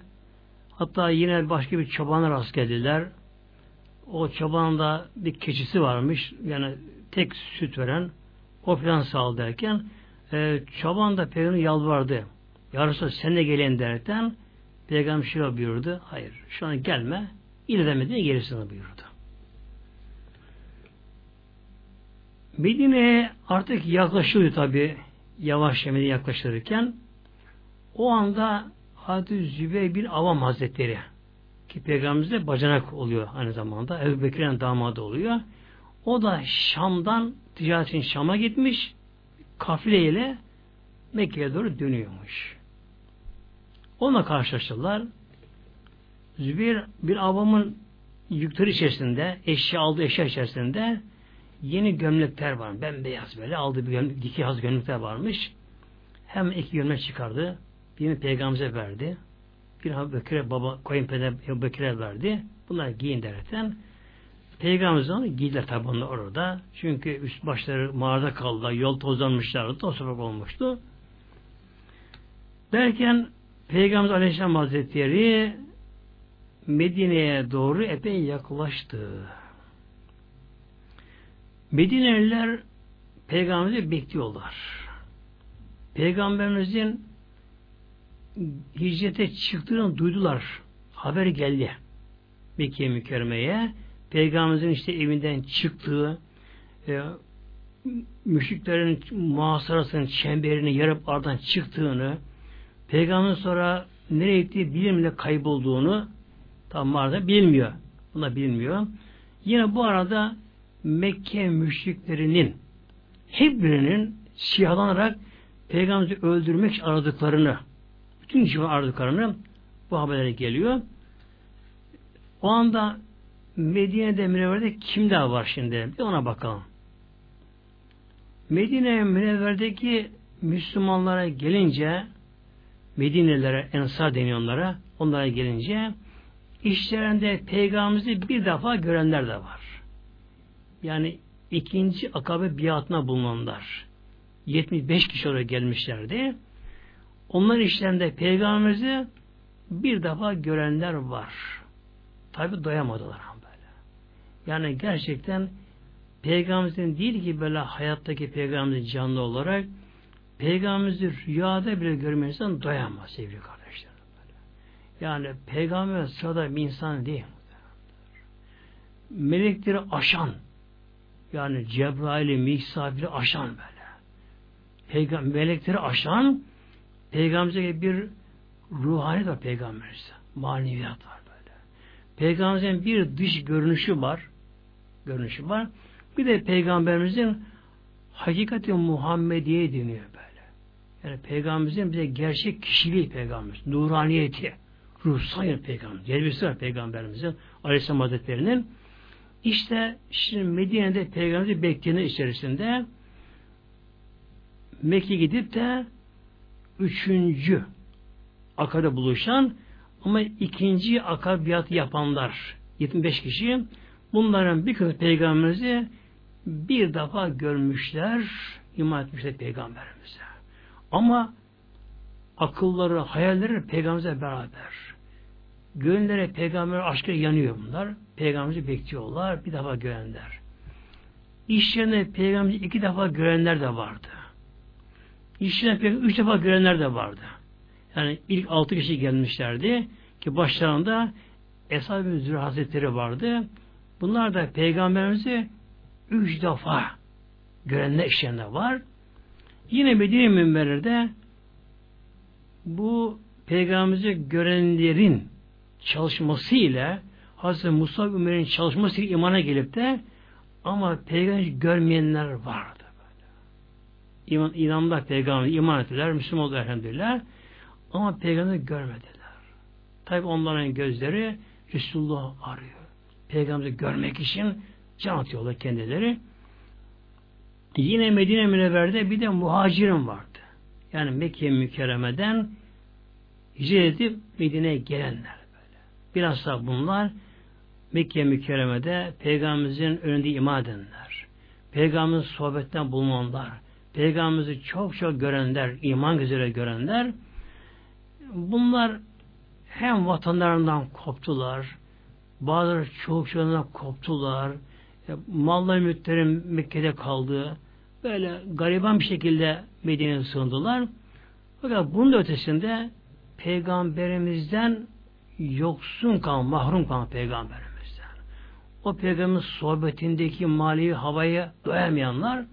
Speaker 1: Hatta yine başka bir çobana rast geldiler. O çobanda bir keçisi varmış. Yani tek süt veren o filan sağ derken e, çoban da peygamber yalvardı. Yarısı sen de gelin derken peygamber şöyle buyurdu. Hayır şu an gelme. İlerlemediğine gerisini buyurdu. Medine'ye artık yaklaşıyordu tabi yavaş yemedi yaklaşırken o anda Hazreti Zübeyir bin Avam Hazretleri ki Peygamberimiz de bacanak oluyor aynı zamanda. Ebu Bekir'in damadı oluyor. O da Şam'dan ticaretin Şam'a gitmiş kafileyle Mekke'ye doğru dönüyormuş. Onunla karşılaştılar. Zübeyir bir avamın yükleri içerisinde, eşya aldığı eşya içerisinde yeni gömlekler var. Bembeyaz böyle aldığı bir gömlek, diki haz gömlekler varmış. Hem iki gömlek çıkardı. Birini peygamberimize verdi. Bir Bekir'e baba, kayınpeder Bekir'e verdi. Bunlar giyin derken Peygamberimiz onu giydiler tabi onlar orada. Çünkü üst başları mağarada kaldılar. Yol tozlanmışlardı. O sokak olmuştu. Derken Peygamberimiz Aleyhisselam Hazretleri Medine'ye doğru epey yaklaştı. Medineliler Peygamberimizi bekliyorlar. Peygamberimizin hicrete çıktığını duydular. Haber geldi. Mekke mükerremeye. Peygamberimizin işte evinden çıktığı e, müşriklerin muhasarasının çemberini yarıp ardından çıktığını Peygamberin sonra nereye gittiği bilimle kaybolduğunu tam arada bilmiyor. Buna bilmiyor. Yine bu arada Mekke müşriklerinin hep birinin siyahlanarak Peygamber'i öldürmek aradıklarını bütün civan aradıklarını bu haberlere geliyor. O anda Medine'de Münevver'de kimler var şimdi? Bir ona bakalım. Medine Münevver'deki Müslümanlara gelince Medinelilere, Ensar deniyorlara onlara gelince işlerinde peygamberimizi bir defa görenler de var. Yani ikinci akabe biatına bulunanlar. 75 kişi oraya gelmişlerdi. Onlar işlerinde peygamberimizi bir defa görenler var. Tabi doyamadılar böyle. Yani gerçekten peygamberimizin değil ki böyle hayattaki peygamberimizin canlı olarak peygamberimizi rüyada bile görmeyen insan doyamaz sevgili kardeşlerim. Böyle. Yani peygamber sırada bir insan değil. Melekleri aşan yani Cebrail'i, Miksail'i aşan böyle. Peygamber, melekleri aşan Peygamberimize bir ruhani var peygamberimize. Maneviyat var böyle. Peygamberimizin bir dış görünüşü var. Görünüşü var. Bir de peygamberimizin hakikati Muhammediye deniyor böyle. Yani peygamberimizin bize gerçek kişiliği peygamberimiz. Nuraniyeti. Ruhsal peygamber. Celbisi var peygamberimizin. Aleyhisselam Hazretleri'nin. İşte şimdi Medine'de peygamberi bekleyenler içerisinde Mekke gidip de üçüncü akada buluşan ama ikinci akabiyat yapanlar 75 kişi bunların bir kısmı peygamberimizi bir defa görmüşler iman etmişler peygamberimize. Ama akılları, hayalleri peygamberimize beraber. Gönülleri peygamber aşkı yanıyor bunlar. Peygamberimizi bekliyorlar. Bir defa görenler. İş yerine peygamberi iki defa görenler de vardı. İşine pek üç defa görenler de vardı. Yani ilk altı kişi gelmişlerdi ki başlarında Eshab-ı Zühre Hazretleri vardı. Bunlar da Peygamberimizi üç defa görenler işlerinde var. Yine Medine Münber'de bu Peygamberimizi görenlerin çalışması ile Hazreti Musa Ömer'in çalışması imana gelip de ama peygamber görmeyenler vardı. İman, inandılar peygamber, iman ettiler, Müslüman oldu elhamdülillah. Ama peygamberi görmediler. Tabi onların gözleri Resulullah arıyor. Peygamberi görmek için can atıyorlar kendileri. Yine Medine Münevver'de bir de muhacirin vardı. Yani Mekke mükerremeden hicret edip Medine'ye gelenler böyle. Biraz da bunlar Mekke mükerremede Peygamberimizin önünde iman edenler. Peygamberimizin sohbetten bulunanlar. Peygamberimizi çok çok görenler, iman üzere görenler. Bunlar hem vatanlarından koptular, bazıları çoğundan koptular, e, malları mülklerin Mekke'de kaldı, böyle gariban bir şekilde Medine'ye sığındılar. Fakat bunun ötesinde peygamberimizden yoksun kalan, mahrum kalan peygamberimizden. O peygamberin sohbetindeki mali havaya doyamayanlar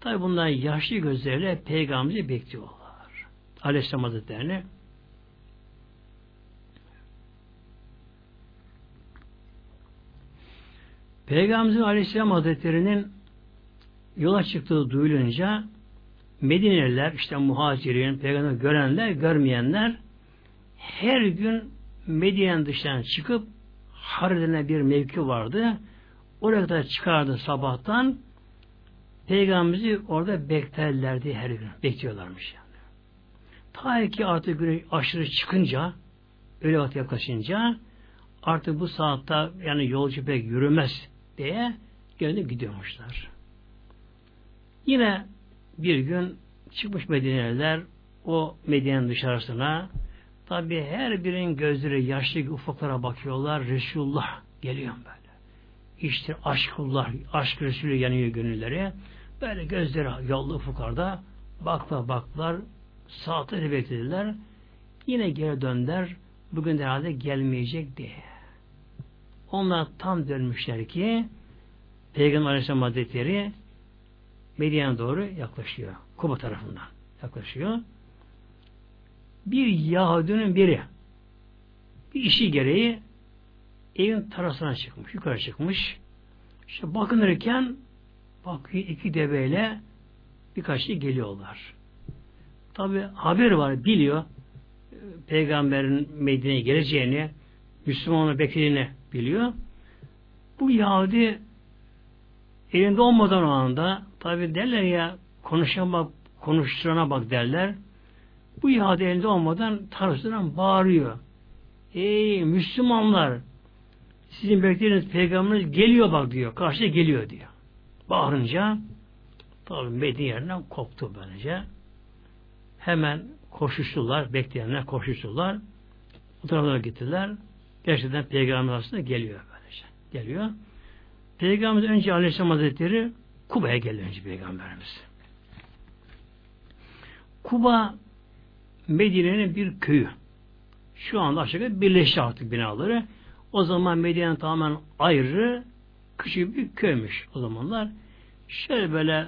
Speaker 1: tabi bunlar yaşlı gözlerle peygamberi bekliyorlar. Aleyhisselam Hazretlerini Peygamberimizin Aleyhisselam Hazretleri'nin yola çıktığı duyulunca Medineliler, işte muhacirin, peygamber görenler, görmeyenler her gün Medine'nin dışından çıkıp Harre'ne bir mevki vardı. Oraya kadar çıkardı sabahtan Peygamberimizi orada beklerlerdi her gün. Bekliyorlarmış yani. Ta ki artık güneş aşırı çıkınca öyle vakit yaklaşınca artık bu saatte yani yolcu pek yürümez diye gönderip gidiyormuşlar. Yine bir gün çıkmış Medine'liler o Medine'nin dışarısına tabi her birinin gözleri yaşlı ufaklara bakıyorlar. Resulullah geliyor böyle. İşte aşkullah, aşk Resulü yanıyor gönülleri. Böyle gözleri yollu ufuklarda bakla baklar saatleri beklediler. Yine geri dönder. Bugün de herhalde gelmeyecek diye. Onlar tam dönmüşler ki Peygamber Aleyhisselam Hazretleri Medine'ye doğru yaklaşıyor. Kuba tarafından yaklaşıyor. Bir Yahudinin biri bir işi gereği evin tarafına çıkmış, yukarı çıkmış. İşte bakınırken bakıyor iki deveyle birkaç şey geliyorlar. Tabi haber var, biliyor. Peygamberin Medine'ye geleceğini, Müslümanı beklediğini biliyor. Bu Yahudi elinde olmadan o anda tabi derler ya konuşan bak, konuşturana bak derler. Bu Yahudi elinde olmadan tarzından bağırıyor. Ey Müslümanlar sizin beklediğiniz peygamberiniz geliyor bak diyor. Karşıya geliyor diyor. Bağırınca tabi Medine yerinden koptu böylece. Hemen koşuştular. Bekleyenler koşuştular. Bu tarafa gittiler. Gerçekten peygamber aslında geliyor böylece. Geliyor. Peygamberimiz önce Aleyhisselam Hazretleri Kuba'ya geldi önce Peygamberimiz. Kuba Medine'nin bir köyü. Şu anda aşağı birleşti artık binaları. O zaman Medine tamamen ayrı küçük bir köymüş o zamanlar. Şöyle böyle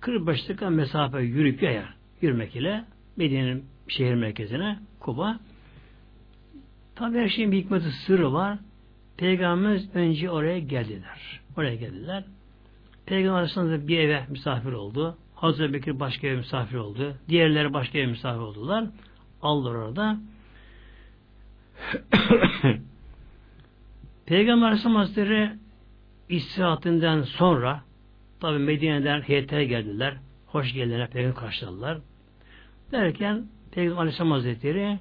Speaker 1: 45 dakika mesafe yürüyüp yayar. Yürümek ile Medine'nin şehir merkezine Kuba. Tabi her şeyin bir hikmeti sırrı var. Peygamberimiz önce oraya geldiler. Oraya geldiler. Peygamber arasında bir eve misafir oldu. Hazreti Bekir başka eve misafir oldu. Diğerleri başka eve misafir oldular. Aldılar orada. Peygamber Aleyhisselam Hazretleri istirahatından sonra tabi Medine'den heyetler geldiler. Hoş geldiler. Peygamber karşıladılar. Derken Peygamber Aleyhisselam Hazretleri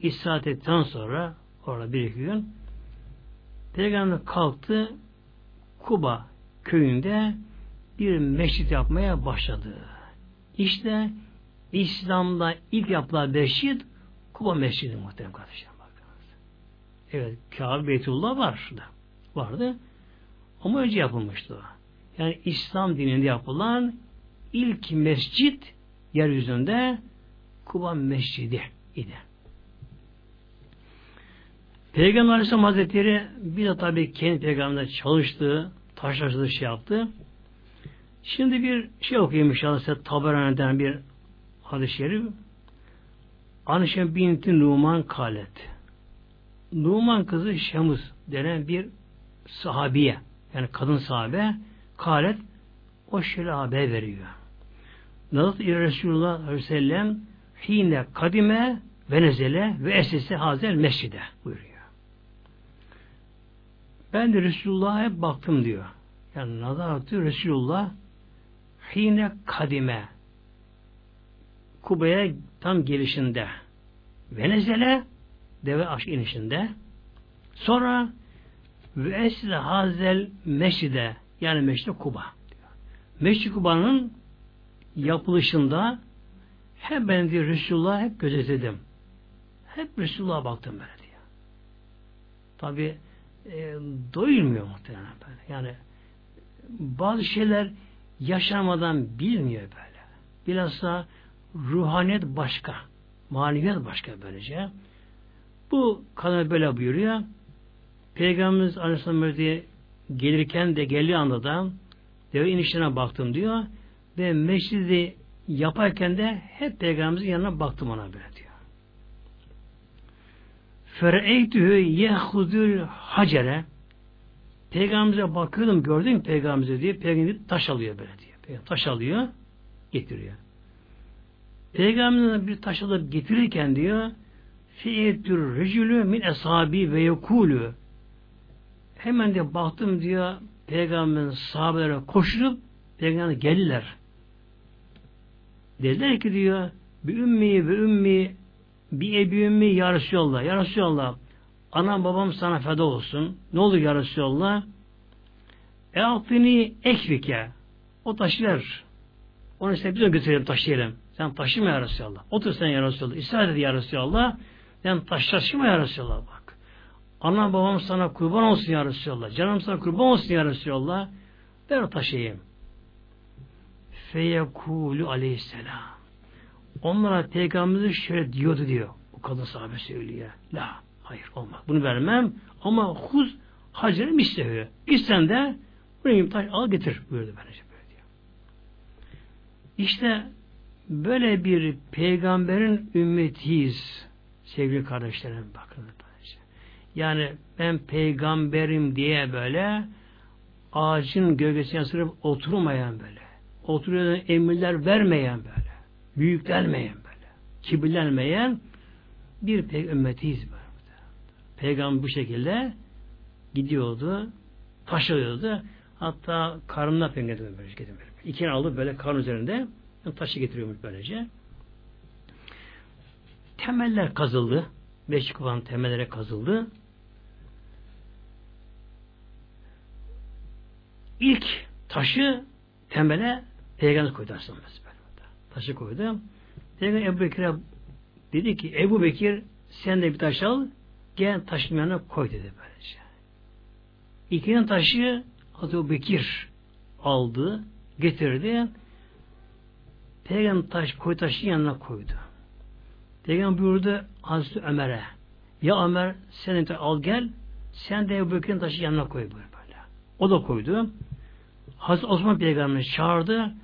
Speaker 1: istirahat ettikten sonra orada bir iki gün Peygamber kalktı Kuba köyünde bir meşrit yapmaya başladı. İşte İslam'da ilk yapılan meşrit Kuba Mescidi muhterem kardeşlerim. Bakınız. Evet, Kabe Beytullah var şurada. Vardı. Ama önce yapılmıştı o. Yani İslam dininde yapılan ilk mescit yeryüzünde Kuba Mescidi idi. Peygamber Aleyhisselam Hazretleri bir de tabi kendi peygamberine çalıştı, taşlaştı, şey yaptı. Şimdi bir şey okuyayım inşallah size Taberani'den bir hadis-i şerif. Anişe binti Numan Kalet. Numan kızı Şemus denen bir sahabiye yani kadın sahabe Kalet o şöyle haber veriyor. Nazat Resulullah Aleyhisselam hine kadime ve nezele ve esese hazel mescide buyuruyor. Ben de Resulullah'a hep baktım diyor. Yani nazartı Resulullah hine kadime Kuba'ya tam gelişinde Venezele deve aşk inişinde sonra ve esle hazel meşide yani meşide Kuba Meşid Kuba'nın yapılışında hep ben diyor Resulullah'a hep gözetledim. Hep Resulullah'a baktım böyle diyor. Tabi e, doyulmuyor muhtemelen böyle. Yani bazı şeyler yaşamadan bilmiyor böyle. Bilhassa ruhaniyet başka. Maneviyat başka böylece. Bu kadın böyle buyuruyor. Peygamberimiz Aleyhisselam diye gelirken de geldiği anda da deve inişlerine baktım diyor. Ve meşridi yaparken de hep Peygamberimizin yanına baktım ona böyle diyor. Fereytühü yehudül hacere Peygamberimize bakıyordum gördüm Peygamberimize diye Peygamber taş alıyor böyle diyor. Taş alıyor getiriyor. Peygamberimize bir taş alıp getirirken diyor fi'etür rejülü min eshabi ve yekulü hemen de baktım diyor Peygamberin sahabelere koşup Peygamber'e geldiler. Dediler ki diyor bir ümmi ve ümmi bir ebi ümmi ya Resulallah. Ya Resulallah anam babam sana feda olsun. Ne olur ya Resulallah? E altını ekvike. O taşı ver. Onu işte biz götürelim taşıyalım. Sen taşıma ya Resulallah. Otur sen ya Resulallah. İsrail dedi ya Resulallah. Sen taş taşıma ya Resulallah bak. Anam babam sana kurban olsun ya Resulallah. Canım sana kurban olsun ya Resulallah. Ver o taşıyayım. Feyekulu aleyhisselam. Onlara peygamberimiz şöyle diyordu diyor. O kadın sahabe söylüyor. La, hayır olmaz. Bunu vermem ama huz hacere mislehu. İsten de buraya taş al getir buyurdu böylece böyle diyor. İşte böyle bir peygamberin ümmetiyiz sevgili kardeşlerim bakın. Yani ben peygamberim diye böyle ağacın gölgesine sırıp oturmayan böyle oturuyor emirler vermeyen böyle büyüklenmeyen böyle kibirlenmeyen bir peygambetiyiz böyle. Peygamber bu şekilde gidiyordu taşıyordu hatta karnına peygamber böyle getiriyor. İkini aldı böyle karın üzerinde taşı getiriyormuş böylece. Temeller kazıldı. Beş kuban temellere kazıldı. İlk taşı temele Peygamber koydu aslında. Taşı koydu. Peygamber Ebu Bekir'e dedi ki Ebu Bekir sen de bir taş al gel taşın yanına koy dedi böylece. İkinin taşı Hazreti Bekir aldı, getirdi. Peygamber taş koy taşın yanına koydu. Peygamber buyurdu Hazreti Ömer'e ya Ömer sen de al gel sen de Ebu Bekir'in taşı yanına koy böyle. O da koydu. Hazreti Osman Peygamber çağırdı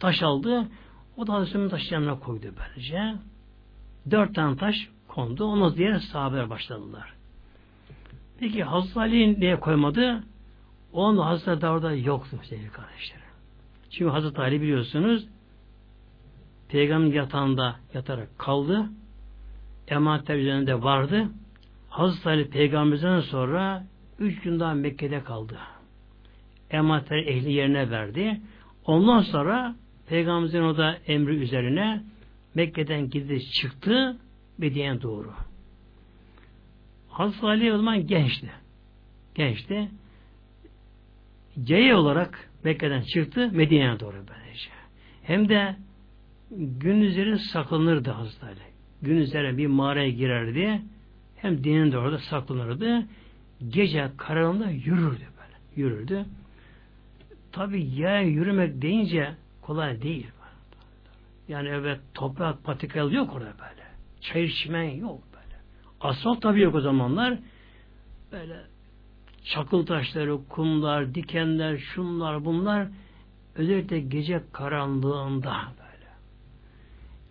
Speaker 1: taş aldı. O da Hazreti taş yanına koydu böylece. Dört tane taş kondu. Onu diğer sahabeler başladılar. Peki Hazreti Ali niye koymadı? Onun Hazreti Davud'a yoktu sevgili kardeşlerim. Çünkü Hazreti Ali biliyorsunuz Peygamber yatağında yatarak kaldı. Emanetler üzerinde vardı. Hazreti Ali peygamberden sonra üç gün daha Mekke'de kaldı. Emanetleri ehli yerine verdi. Ondan sonra Peygamberimizin o da emri üzerine Mekke'den gidip çıktı Medine'ye doğru. Hazreti Ali o zaman gençti. Gençti. Ceye olarak Mekke'den çıktı Medine'ye doğru böylece. Hem de gün üzeri saklanırdı Hazreti Ali. Gün üzeri bir mağaraya girerdi. Hem dinin de orada saklanırdı. Gece karanlığında yürürdü böyle. Yürürdü. Tabi yaya yürümek deyince kolay değil. Yani evet toprak patikal yok orada böyle. Çayır çimen yok böyle. Asfalt tabi yok o zamanlar. Böyle çakıl taşları, kumlar, dikenler, şunlar bunlar özellikle gece karanlığında böyle.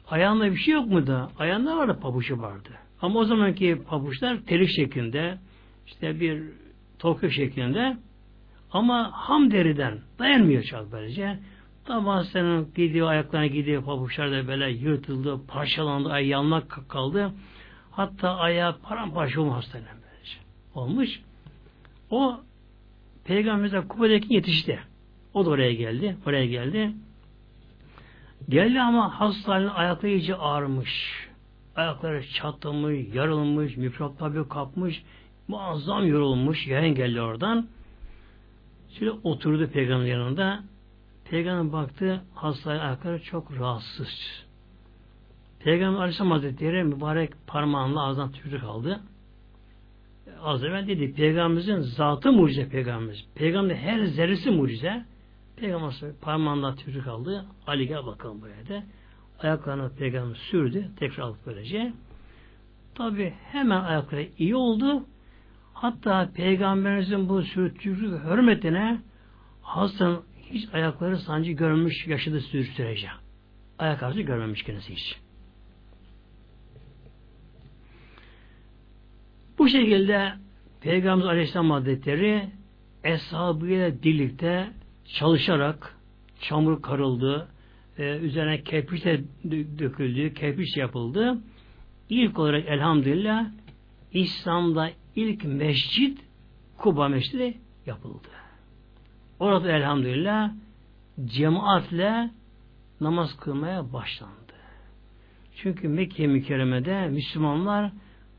Speaker 1: Ayağında bir şey yok mu da? Ayağında vardı pabuçu vardı. Ama o zamanki pabuçlar telik şeklinde işte bir tokyo şeklinde ama ham deriden dayanmıyor çok böylece. Tam hastanın gidiyor, ayaklarına gidiyor, pabuçlar da böyle yırtıldı, parçalandı, ay yanmak kaldı. Hatta ayağı paramparça olmuş hastanın böylece. Olmuş. O Peygamberimize Kube'deki yetişti. O da oraya geldi. Oraya geldi. Geldi ama hastanın ayakları iyice ağrımış. Ayakları çatlamış, yarılmış, mikrop tabi kapmış. Muazzam yorulmuş. Yayın geldi oradan. Şöyle oturdu peygamber yanında. Peygamber baktı hastaya ayakları çok rahatsız. Peygamber Aleyhisselam Hazretleri mübarek parmağınla ağzından tükürük aldı. Az evvel dedi Peygamberimizin zatı mucize peygamberimiz. Peygamber her zerresi mucize. Peygamber parmağından tükürük aldı. Ali gel bakalım buraya de. Ayaklarına peygamber sürdü. Tekrar alıp böylece. Tabi hemen ayakları iyi oldu. Hatta peygamberimizin bu sürtücü hürmetine hastanın hiç ayakları sancı görmüş yaşadığı sürece. Ayak ağrısı görmemiş kendisi hiç. Bu şekilde Peygamber Aleyhisselam Hazretleri eshabıyla birlikte çalışarak çamur karıldı, üzerine kerpiç döküldü, kerpiç yapıldı. İlk olarak elhamdülillah İslam'da ilk mescit Kuba Mescidi yapıldı. Orada elhamdülillah cemaatle namaz kılmaya başlandı. Çünkü Mekke mükerremede Müslümanlar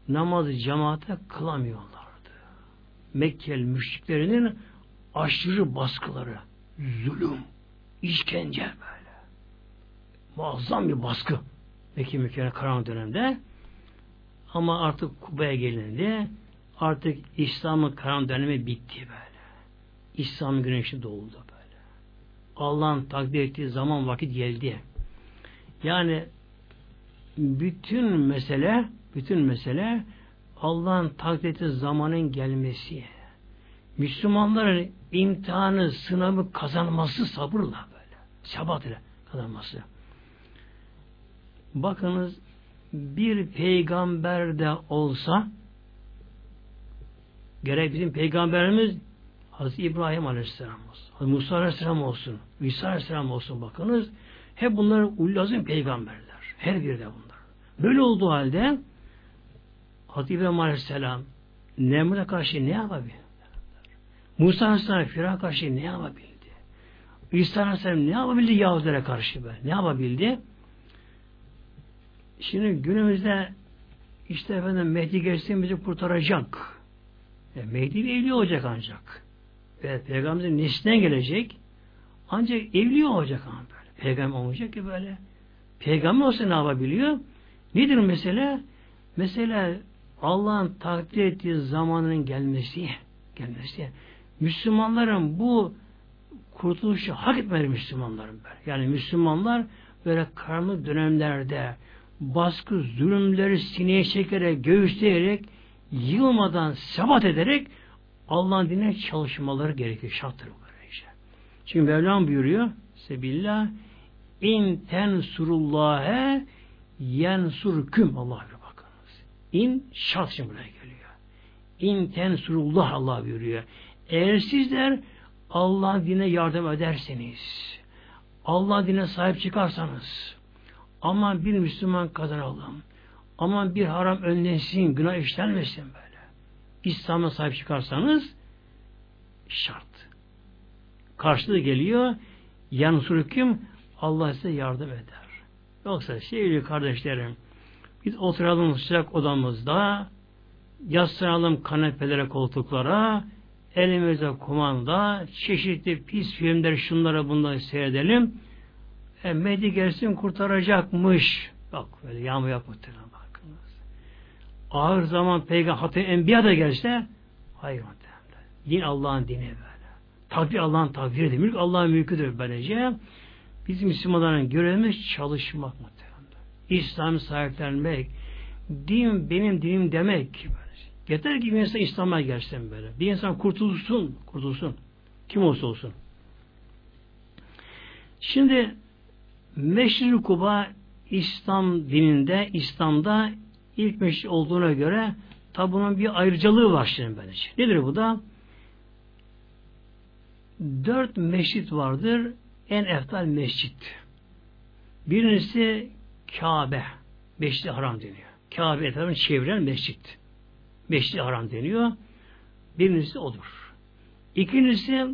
Speaker 1: namazı cemaate kılamıyorlardı. Mekkeli müşriklerinin aşırı baskıları, zulüm, işkence böyle. Muazzam bir baskı. Mekke mükerreme karanlık dönemde. Ama artık Kuba'ya gelindi. Artık İslam'ın karanlık dönemi bitti böyle. İslam'ın güneşi doğdu böyle. Allah'ın takdir ettiği zaman vakit geldi. Yani bütün mesele bütün mesele Allah'ın takdir ettiği zamanın gelmesi. Müslümanların imtihanı, sınavı kazanması sabırla böyle. Sebat ile kazanması. Bakınız bir peygamber de olsa gerek bizim peygamberimiz Hazreti İbrahim Aleyhisselam olsun, Hazreti Musa Aleyhisselam olsun, İsa Aleyhisselam olsun bakınız hep bunlar ulazım peygamberler. Her biri de bunlar. Böyle olduğu halde Hazreti İbrahim Aleyhisselam Nemrut'a karşı ne yapabildi? Musa Aleyhisselam Firavun'a karşı ne yapabildi? İsa Aleyhisselam ne yapabildi Yahudilere karşı be? Ne yapabildi? Şimdi günümüzde işte efendim Mehdi gelsin bizi kurtaracak. E, Mehdi bir evli olacak ancak. Ve Peygamberin neslinden gelecek. Ancak evli olacak ama böyle. Peygamber olmayacak ki böyle. Peygamber olsa ne yapabiliyor? Nedir mesele? Mesela Allah'ın takdir ettiği zamanın gelmesi, gelmesi. Müslümanların bu kurtuluşu hak etmeli Müslümanların böyle. Yani Müslümanlar böyle karanlık dönemlerde baskı, zulümleri sineye çekerek, göğüsleyerek, yılmadan sebat ederek Allah'ın dinine çalışmaları gerekiyor. Şarttır bu böylece. Çünkü Mevlam buyuruyor Sebillah in tensurullâhe yensurküm Allah bir bakınız. İn şart için buraya geliyor. İn tensurullah Allah buyuruyor. Eğer sizler Allah dine yardım ederseniz, Allah dine sahip çıkarsanız, aman bir Müslüman kazanalım, aman bir haram önlensin, günah işlenmesin böyle. İslam'a sahip çıkarsanız, şart. Karşılığı geliyor, yansur kim? Allah size yardım eder. Yoksa sevgili kardeşlerim, biz oturalım sıcak odamızda, yaslanalım kanepelere, koltuklara, elimize kumanda, çeşitli pis filmleri, şunlara bunları seyredelim. E, Mehdi gelsin kurtaracakmış. Bak böyle yağmur yapmaktır. Ağır zaman peygamber hatı enbiya da gelse hayır Din Allah'ın dini böyle. Takdir Allah'ın takdiridir. Mülk Allah'ın mülküdür böylece. Bizim Müslümanların görevimiz çalışmak muhtemelen. İslam sahiplenmek, din benim dinim demek. Yeter ki bir insan İslam'a gelsin böyle. Bir insan kurtulsun, kurtulsun. Kim olsa olsun. Şimdi Meşri Kuba İslam dininde, İslam'da ilk meşri olduğuna göre tabi bunun bir ayrıcalığı var şimdi böylece. Nedir bu da? Dört meşrit vardır. En eftal mescit. Birincisi Kabe. Meşri Haram deniyor. Kabe etrafını çeviren mescit. Meşri Haram deniyor. Birincisi odur. İkincisi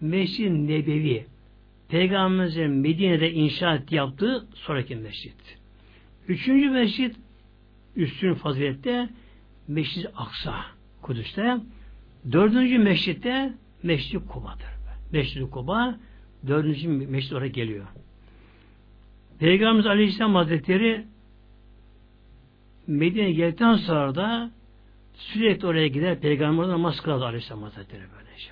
Speaker 1: Mescid-i Nebevi. Peygamberimizin Medine'de inşaat yaptığı sonraki mescit. Üçüncü mescit üstün fazilette Mescid-i Aksa Kudüs'te. Dördüncü mescitte Mescid-i Kuba'dır. Mescid-i Kuba dördüncü mescid oraya geliyor. Peygamberimiz Aleyhisselam Hazretleri Medine'ye geldikten sonra da sürekli oraya gider Peygamber namaz kılardı Aleyhisselam Hazretleri böylece.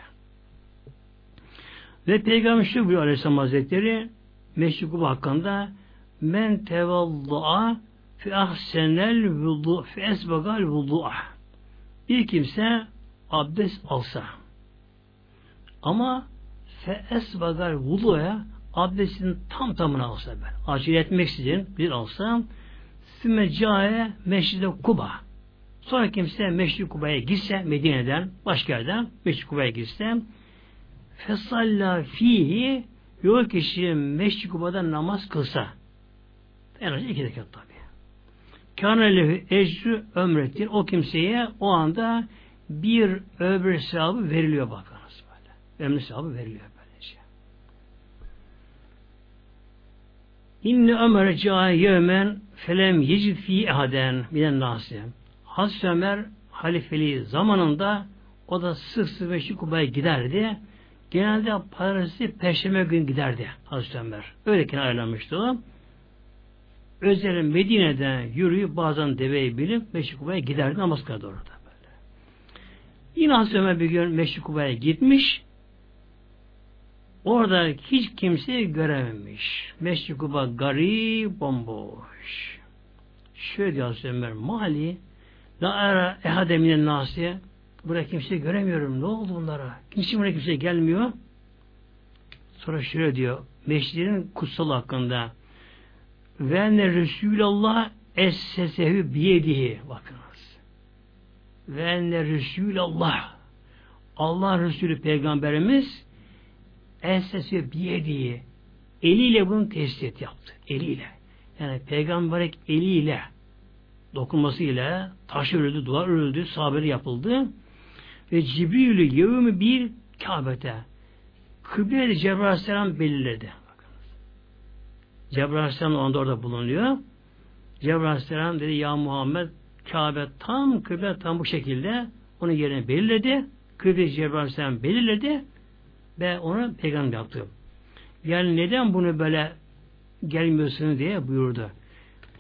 Speaker 1: Ve Peygamber şu buyuruyor Aleyhisselam Hazretleri Meşri Kuba hakkında men tevalla'a fi ahsenel vudu fi esbagal vudu'a. Bir kimse abdest alsa. Ama fe esbagal vudu'a abdestin tam tamını alsa ben. Acele etmeksizin bir alsa sümme cae meşride Kuba. Sonra kimse meşri Kuba'ya gitse Medine'den başka yerden meşri Kuba'ya gitse fesalla fihi yok kişi meşri Kuba'da namaz kılsa. En az iki rekat tabi. Kânelehu ecrü ömrettir. O kimseye o anda bir ömür sevabı veriliyor bakınız böyle. Ömür sevabı veriliyor böylece. İnne ömer câ yevmen felem yecid fî ehaden minen nâsi. Hazreti Ömer halifeliği zamanında o da sık sık Meşri Kuba'ya giderdi. Genelde pazartesi perşembe gün giderdi Hazreti Ömer. Öyleken ayrılmıştı o. Özel Medine'den yürüyüp bazen deveyi binip Meşri Kuba'ya giderdi namaz kıldı orada böyle. Yine Hazreti Ömer bir gün Meşri Kuba'ya gitmiş. Orada hiç kimseyi görememiş. Meşri Kuba garip bomboş. Şöyle diyor Hazreti Ömer mali la ara ehademinen nasiye buraya kimseyi göremiyorum. Ne oldu bunlara? Kimse buraya kimse gelmiyor. Sonra şöyle diyor. Meşridin kutsal hakkında ve enne Resulallah essesehu biyedihi bakınız. Ve enne Resulallah Allah Resulü Peygamberimiz essesehu biyedihi eliyle bunu tesis yaptı. Eliyle. Yani peygamber eliyle dokunmasıyla taş örüldü, duvar örüldü, sahabeli yapıldı. Ve Cibril'ü yevmi bir Kabe'te kıble Cebrail Aleyhisselam belirledi. Cebrail Aleyhisselam o anda orada bulunuyor. Cebrail Aleyhisselam dedi ya Muhammed Kabe tam kıble tam bu şekilde onun yerini belirledi. Kıble Cebrail Aleyhisselam belirledi ve onu peygamber yaptı. Yani neden bunu böyle gelmiyorsun diye buyurdu.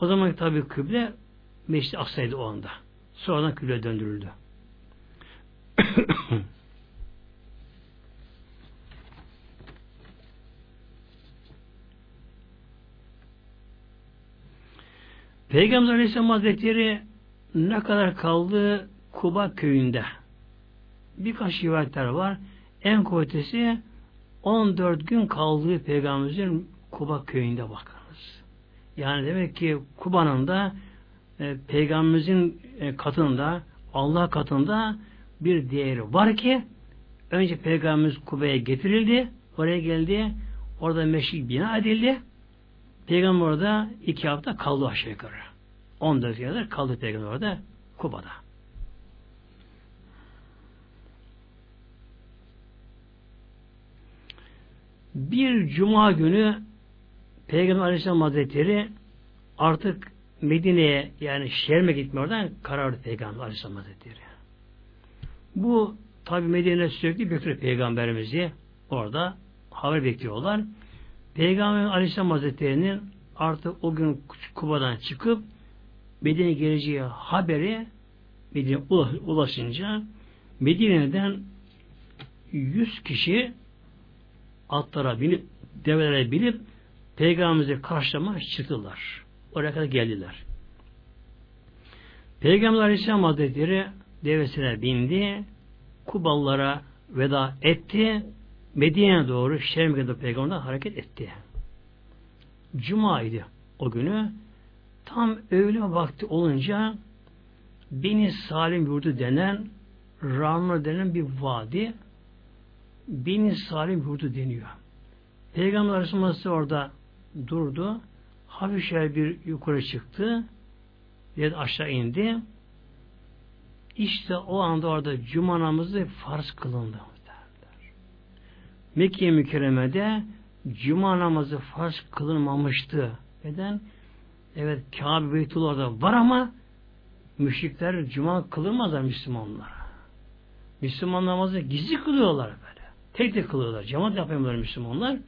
Speaker 1: O zaman tabi kıble Meşri Aksa'ydı o anda. Sonradan kıble döndürüldü. Peygamber Aleyhisselam Hazretleri ne kadar kaldı Kuba köyünde? Birkaç rivayetler var. En kuvvetlisi 14 gün kaldığı Peygamberimizin Kuba köyünde bakınız. Yani demek ki Kuba'nın da e, Peygamberimizin e, katında Allah katında bir değeri var ki önce Peygamberimiz Kuba'ya getirildi. Oraya geldi. Orada meşrik bina edildi. Peygamber orada iki hafta kaldı aşağı yukarı. 14 yıldır kaldı Peygamber orada Kuba'da. Bir cuma günü Peygamber Aleyhisselam Hazretleri artık Medine'ye yani şehrime gitme oradan kararlı Peygamber Aleyhisselam Hazretleri. Bu tabi Medine'de sürekli bekliyor Peygamberimizi. Orada haber bekliyorlar. Peygamber Aleyhisselam Hazretleri'nin artık o gün Kuba'dan çıkıp Medine geleceği haberi Medine ulaşınca Medine'den 100 kişi atlara binip develere binip Peygamberimizi karşılama çıktılar. Oraya kadar geldiler. Peygamber Aleyhisselam Hazretleri devesine bindi. Kuballara veda etti. Medine'ye doğru Şermek'e peygamberden hareket etti. Cuma idi o günü. Tam öğle vakti olunca Beni Salim yurdu denen Ramla denen bir vadi Beni Salim yurdu deniyor. Peygamber Aleyhisselam orada durdu. Hafif şöyle bir yukarı çıktı. Ya aşağı indi. İşte o anda orada cuma namazı farz kılındı. Mekke mükerremede cuma namazı farz kılınmamıştı. Neden? Evet Kabe Beytullah orada var ama müşrikler cuma kılınmazlar Müslümanlara. Müslüman namazı gizli kılıyorlar böyle. Tek tek kılıyorlar. Cemaat yapıyorlar Müslümanlar.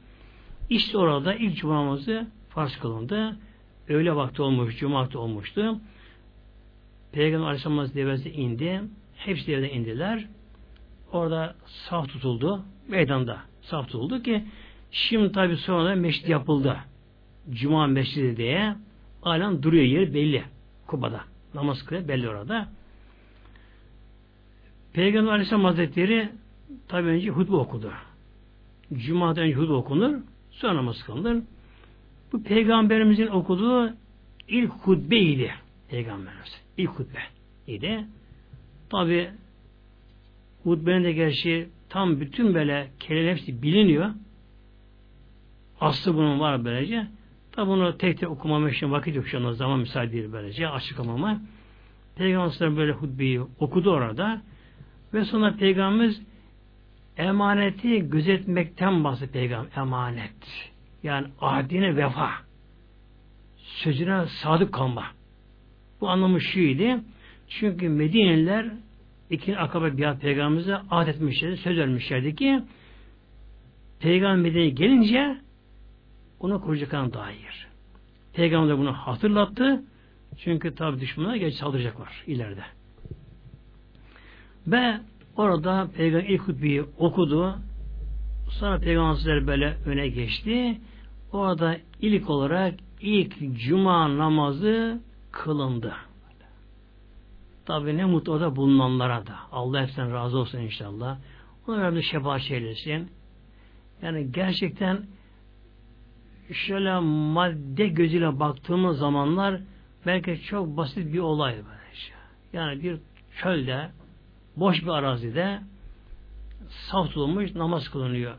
Speaker 1: İşte orada ilk cuma namazı farz kılındı. Öğle vakti olmuş, cuma vakti olmuştu. Peygamber Aleyhisselam Hazretleri indi. Hepsi devede indiler. Orada saf tutuldu. Meydanda saf tutuldu ki şimdi tabi sonra meşrit yapıldı. Cuma meşridi diye alen duruyor yeri belli. Kuba'da. Namaz kılıyor belli orada. Peygamber Aleyhisselam Hazretleri tabi önce hutbe okudu. Cuma'da önce hutbe okunur. Sonra namaz kılınır. Bu peygamberimizin okuduğu ilk hutbeydi. Peygamberimiz. İlk hutbe idi. Tabi hutbenin de gerçi tam bütün böyle kelime hepsi biliniyor. Aslı bunun var böylece. Tabi bunu tek tek okumam için vakit yok şu anda zaman müsaade değil böylece açıklamama. Peygamber böyle hutbeyi okudu orada ve sonra Peygamberimiz emaneti gözetmekten bahsetti Peygamber. Emanet. Yani ahdine vefa. Sözüne sadık kalma. Bu anlamı şuydu. Çünkü Medineliler ikinci akabe biat peygamberimize adet etmişlerdi, söz vermişlerdi ki peygamber Medine'ye gelince onu koruyacaklarına dair. Peygamber bunu hatırlattı. Çünkü tabi düşmana geç saldıracaklar ileride. Ve orada peygamber ilk hutbeyi okudu. Sonra peygamber böyle öne geçti. Orada ilk olarak ilk cuma namazı kılındı. Tabi ne mutlu orada bulunanlara da. Allah hepsinden razı olsun inşallah. Ona Rabbim şefaat eylesin. Yani gerçekten şöyle madde gözüyle baktığımız zamanlar belki çok basit bir olay böylece. Yani bir çölde boş bir arazide saf tutulmuş namaz kılınıyor.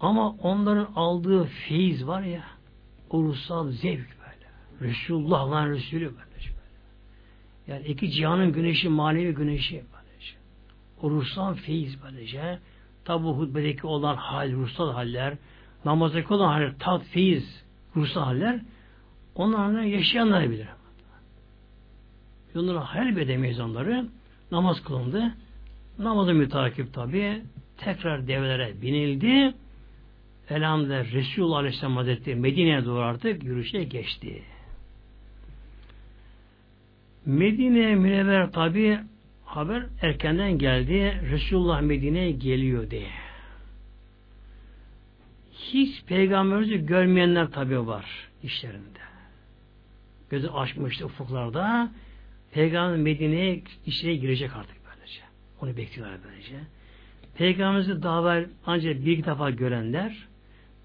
Speaker 1: Ama onların aldığı feyiz var ya o ruhsal zevk böyle. Resulullah Allah'ın Resulü böyle. Yani iki cihanın güneşi, manevi güneşi böylece. O ruhsal feyiz böylece. Tabi hutbedeki olan hal, ruhsal haller, namazdaki olan haller, tat, feyiz, ruhsal haller, onlarla yaşayanlar bilir. Onları hayal edemeyiz onları. Namaz kılındı. Namazı mütakip tabi. Tekrar devlere binildi. Elhamdülillah Resulullah Aleyhisselam Hazretleri Medine'ye doğru artık yürüyüşe geçti. Medine Münevver tabi haber erkenden geldi. Resulullah Medine'ye geliyor diye. Hiç peygamberimizi görmeyenler tabi var işlerinde. Gözü açmıştı ufuklarda. Peygamber Medine'ye işine girecek artık böylece. Onu bekliyorlar böylece. Peygamberimizi daha evvel ancak bir iki defa görenler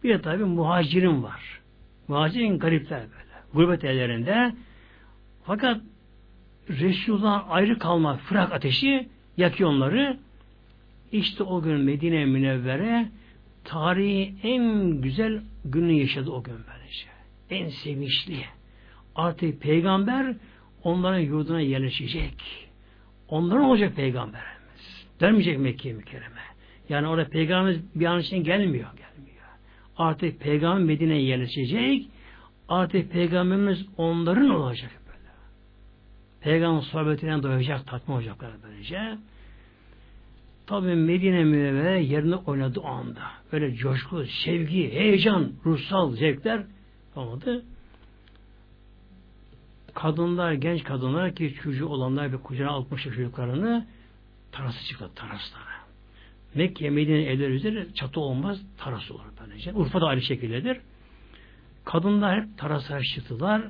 Speaker 1: bir de tabi muhacirin var. Muhacirin garipler böyle. Gurbet ellerinde fakat Resulullah'ın ayrı kalma fırak ateşi yakıyor onları. İşte o gün Medine Münevvere tarihi en güzel günü yaşadı o gün böylece. En sevinçli. Artık peygamber onların yurduna yerleşecek. Onların olacak peygamberimiz. Dönmeyecek Mekke'ye mükerreme. Yani orada peygamberimiz bir an için gelmiyor. gelmiyor. Artık peygamber Medine'ye yerleşecek. Artık peygamberimiz onların olacak. Peygamber sohbetine doyacak, tatmin olacaklar böylece. Tabi Medine Münevvere yerine oynadı o anda. Böyle coşku, sevgi, heyecan, ruhsal zevkler olmadı. Kadınlar, genç kadınlar ki çocuğu olanlar bir kucağına almış çocuklarını tarası çıktı, taraslara. Mekke, Medine evleri üzeri çatı olmaz, taras olur böylece. Urfa da aynı şekildedir. Kadınlar hep tarasa çıktılar.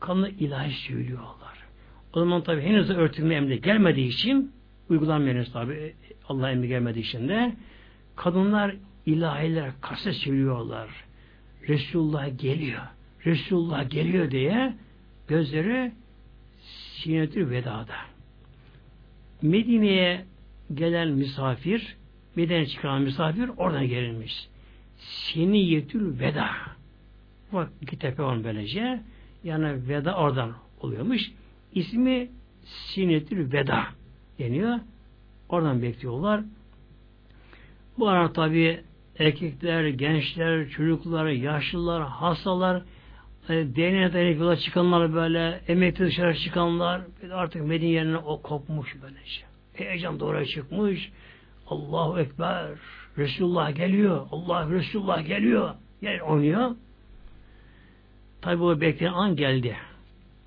Speaker 1: Kadınlar ilahi söylüyorlar. O zaman tabi henüz örtülme emri gelmediği için uygulanmıyor henüz tabi Allah emri gelmediği için de kadınlar ilahiler kase söylüyorlar. Resulullah geliyor. Resulullah geliyor diye gözleri sinetül vedada. Medine'ye gelen misafir, Medine'ye çıkan misafir oradan gelmiş. Siniyetül veda. Bak iki tepe var böylece. Yani veda oradan oluyormuş. İsmi Sinetül Veda deniyor. Oradan bekliyorlar. Bu ara tabi erkekler, gençler, çocuklar, yaşlılar, hastalar, hani deneye yola çıkanlar böyle, emekli dışarı çıkanlar, artık Medine yerine o kopmuş böylece. Heyecan doğru çıkmış. Allahu Ekber. Resulullah geliyor. Allah Resulullah geliyor. Yer oynuyor. Tabi bu beklenen an geldi.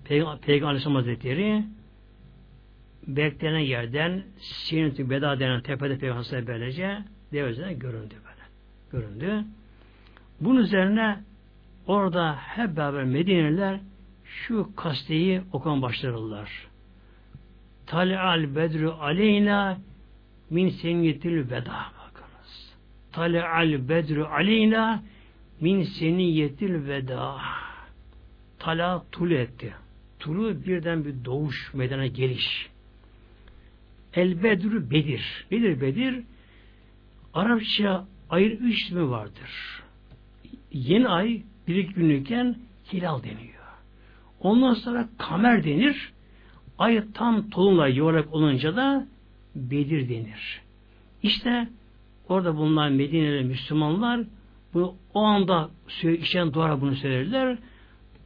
Speaker 1: Peygamber, Peygamber Aleyhisselam Hazretleri beklenen yerden Sinetü Beda denen tepede Peygamber böylece dev göründü böyle. Göründü. Bunun üzerine orada hep beraber Medineliler şu kasteyi okuman başlarlar. Tal'al bedru aleyna min seniyetil veda bakınız. Tal'al bedru aleyna min seniyetil veda. Tala tul etti. Tulu birden bir doğuş meydana geliş. El bedru bedir. Bedir bedir Arapça ayın üç ismi vardır. Yeni ay bir günlükken hilal deniyor. Ondan sonra kamer denir. Ay tam tolunla yuvarlak olunca da Bedir denir. İşte orada bulunan Medine'li Müslümanlar bu o anda işen dua bunu söylerler.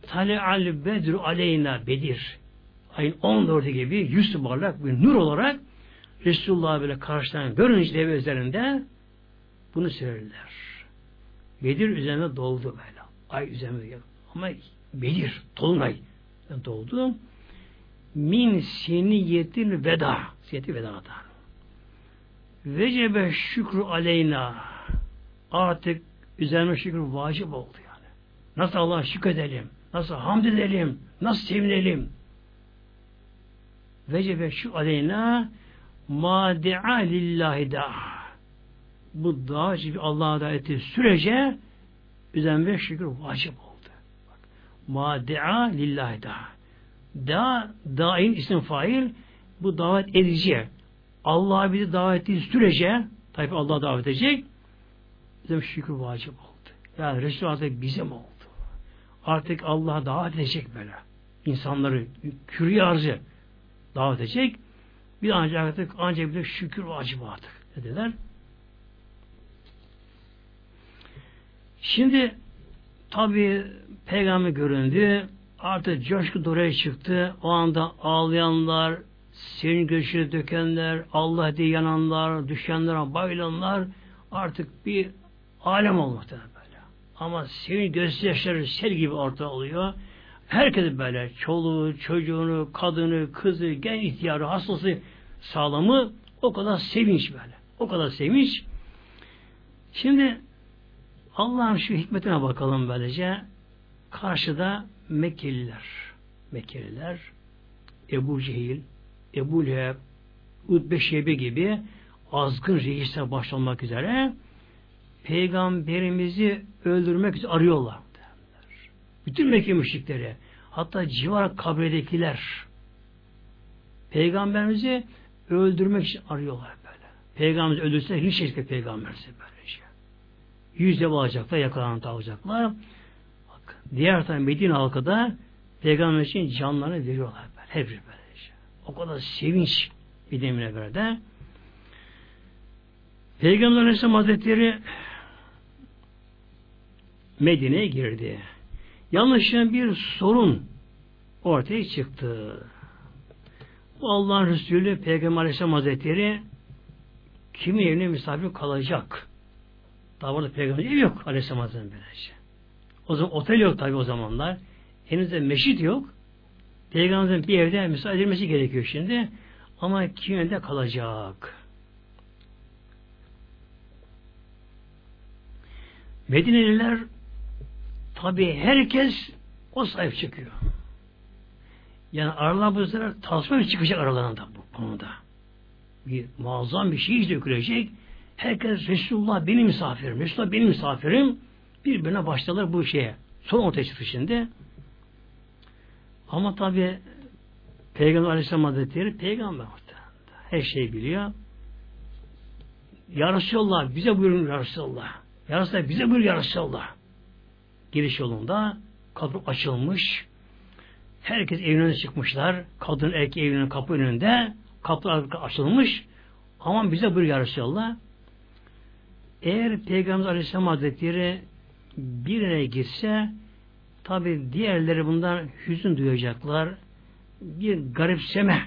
Speaker 1: Tale'al bedru aleyna bedir. Ayın 14'ü gibi yüz olarak bir nur olarak Resulullah böyle karşıdan görünce dev üzerinde bunu söylerler. Bedir üzerine doldu böyle. Ay üzerine ama Bedir, Dolunay doldu. Min seniyetin veda. Siyeti vedadan. Vecebe şükrü aleyna. Artık üzerine şükür vacip oldu yani. Nasıl Allah'a şükredelim? Nasıl hamd edelim? Nasıl sevinelim? Vecebe şu aleyna madi'a lillahi da. Bu dağ gibi Allah'a da ettiği sürece üzerine şükür vacip oldu. Madi'a lillahi da. Da, daim isim fail bu davet edici. Allah'a bizi davet ettiği sürece tabi Allah'a davet edecek bizim şükür vacip oldu. Yani Resulullah artık bizim oldu. Artık Allah'a davet edecek böyle. İnsanları kürü arzı davet edecek. Bir ancak artık ancak bir de şükür vacip artık dediler. Şimdi tabi peygamber göründü. Artık coşku doğruya çıktı. O anda ağlayanlar, senin göçü dökenler, Allah diye yananlar, düşenler, bayılanlar artık bir alem böyle. Ama senin gözyaşları sel gibi orta oluyor. Herkes böyle çoluğu, çocuğunu, kadını, kızı, genç ihtiyarı, hastası, sağlamı o kadar sevinç böyle. O kadar sevinç. Şimdi Allah'ın şu hikmetine bakalım böylece. Karşıda Mekkeliler. Mekkeliler Ebu Cehil, Ebu Leheb, Utbe Şebe gibi azgın reisler başlamak üzere peygamberimizi öldürmek üzere arıyorlar. Bütün Mekke müşrikleri hatta civar kabiledekiler peygamberimizi öldürmek için arıyorlar böyle. Peygamberimizi öldürse hiç şekilde peygamberimizi böylece. Şey. Yüzde alacaklar, yakalanıp alacaklar. Bak, diğer taraftan Medine halkı da peygamber için canlarını veriyorlar böyle. Hep böyle. O kadar sevinç bir demine göre de Peygamber Aleyhisselam Hazretleri Medine'ye girdi. Yanlışın bir sorun ortaya çıktı. Bu Allah'ın Resulü Peygamber Aleyhisselam Hazretleri kimin evine misafir kalacak? Davada Peygamber ev yok Aleyhisselam Hazretleri böylece. O zaman otel yok tabi o zamanlar. Henüzde meşit yok. Peygamberimizin bir evde misafir edilmesi gerekiyor şimdi. Ama kim evde kalacak? Medineliler tabi herkes o sahip çıkıyor. Yani aralarında bu sefer tasma çıkacak aralarında bu konuda. Bir muazzam bir şey dökülecek. Herkes Resulullah benim misafirim, Resulullah benim misafirim. Birbirine başlarlar bu şeye. Son ortaya çıktı şimdi. Ama tabi Peygamber Aleyhisselam Hazretleri peygamber her şeyi biliyor. Ya Resulallah bize buyurun Ya Resulallah. Ya Resulallah bize buyur Ya Resulallah. Giriş yolunda kapı açılmış. Herkes evine çıkmışlar. Kadın erkek evinin kapı önünde. Kapı açılmış. Aman bize buyur Ya Resulallah. Eğer Peygamber Aleyhisselam Hazretleri birine gitse tabi diğerleri bundan hüzün duyacaklar. Bir garipseme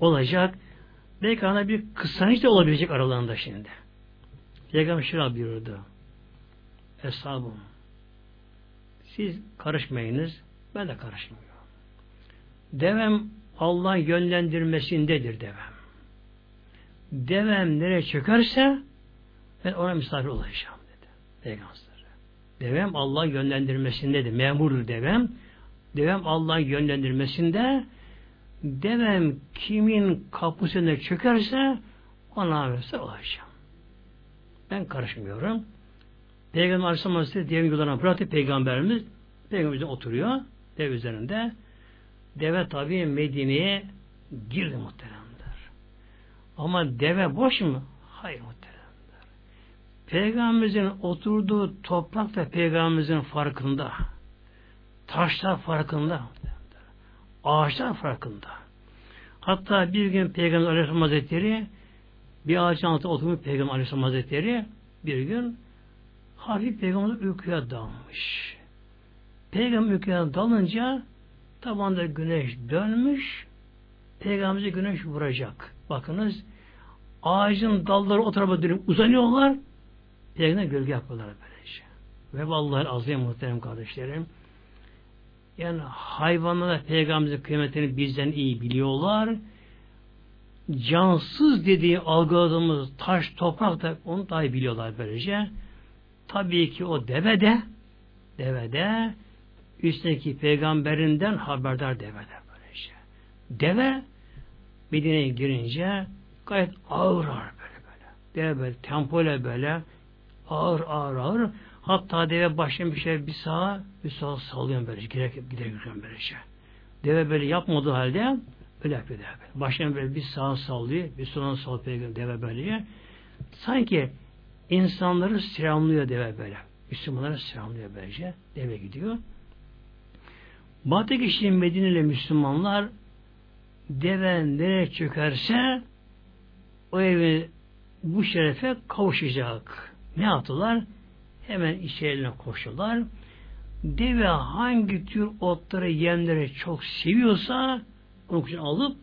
Speaker 1: olacak. Belki ana bir kıskanç da olabilecek aralarında şimdi. Peygamber şöyle buyurdu. Eshabım siz karışmayınız ben de karışmıyorum. Devem Allah'ın yönlendirmesindedir devem. Devem nereye çökerse ben ona misafir olacağım dedi. Peygamber. Devem Allah'ın yönlendirmesindedir. Memurdur devem. Devem Allah'ın yönlendirmesinde devem kimin kapısına çökerse ona verse olacağım. Ben karışmıyorum. Peygamber Aleyhisselam Hazretleri devin yollarına bıraktı Peygamberimiz. Peygamberimizin oturuyor. Dev üzerinde. Deve tabi Medine'ye girdi muhteremler. Ama deve boş mu? Hayır muhteremler. Peygamberimizin oturduğu toprak da Peygamberimizin farkında. Taşlar farkında. Ağaçlar farkında. Hatta bir gün Peygamber Aleyhisselam Hazretleri bir ağacın altında oturmuş Peygamber Aleyhisselam Hazretleri bir gün hafif Peygamber uykuya dalmış. Peygamber uykuya dalınca tabanda güneş dönmüş Peygamber'e güneş vuracak. Bakınız ağacın dalları o tarafa dönüp uzanıyorlar Peygamber gölge yapıyorlar böylece. Ve vallahi azim muhterem kardeşlerim yani hayvanlar peygamberin kıymetini bizden iyi biliyorlar. Cansız dediği algıladığımız taş, toprak da onu daha iyi biliyorlar böylece. Tabii ki o deve de deve de üstündeki peygamberinden haberdar deve de böylece. Deve Medine'ye girince gayet ağır ağır böyle böyle. Deve böyle tempoyla böyle ağır ağır ağır Hatta deve başlayan bir şey bir sağa bir sağa sallıyor böyle gider gider gidiyor böyle şey. Deve böyle yapmadığı halde öyle yapıyor deve. Başlayan böyle bir sağa sallıyor, bir sola sallıyor deve böyle. Sanki insanları selamlıyor deve böyle. Müslümanları selamlıyor böylece. Deve gidiyor. Batı kişi Medine'li Müslümanlar deve nereye çökerse o evi bu şerefe kavuşacak. Ne yaptılar? Hemen içerilerine koşuyorlar. Deve hangi tür otları, yemleri çok seviyorsa onun için alıp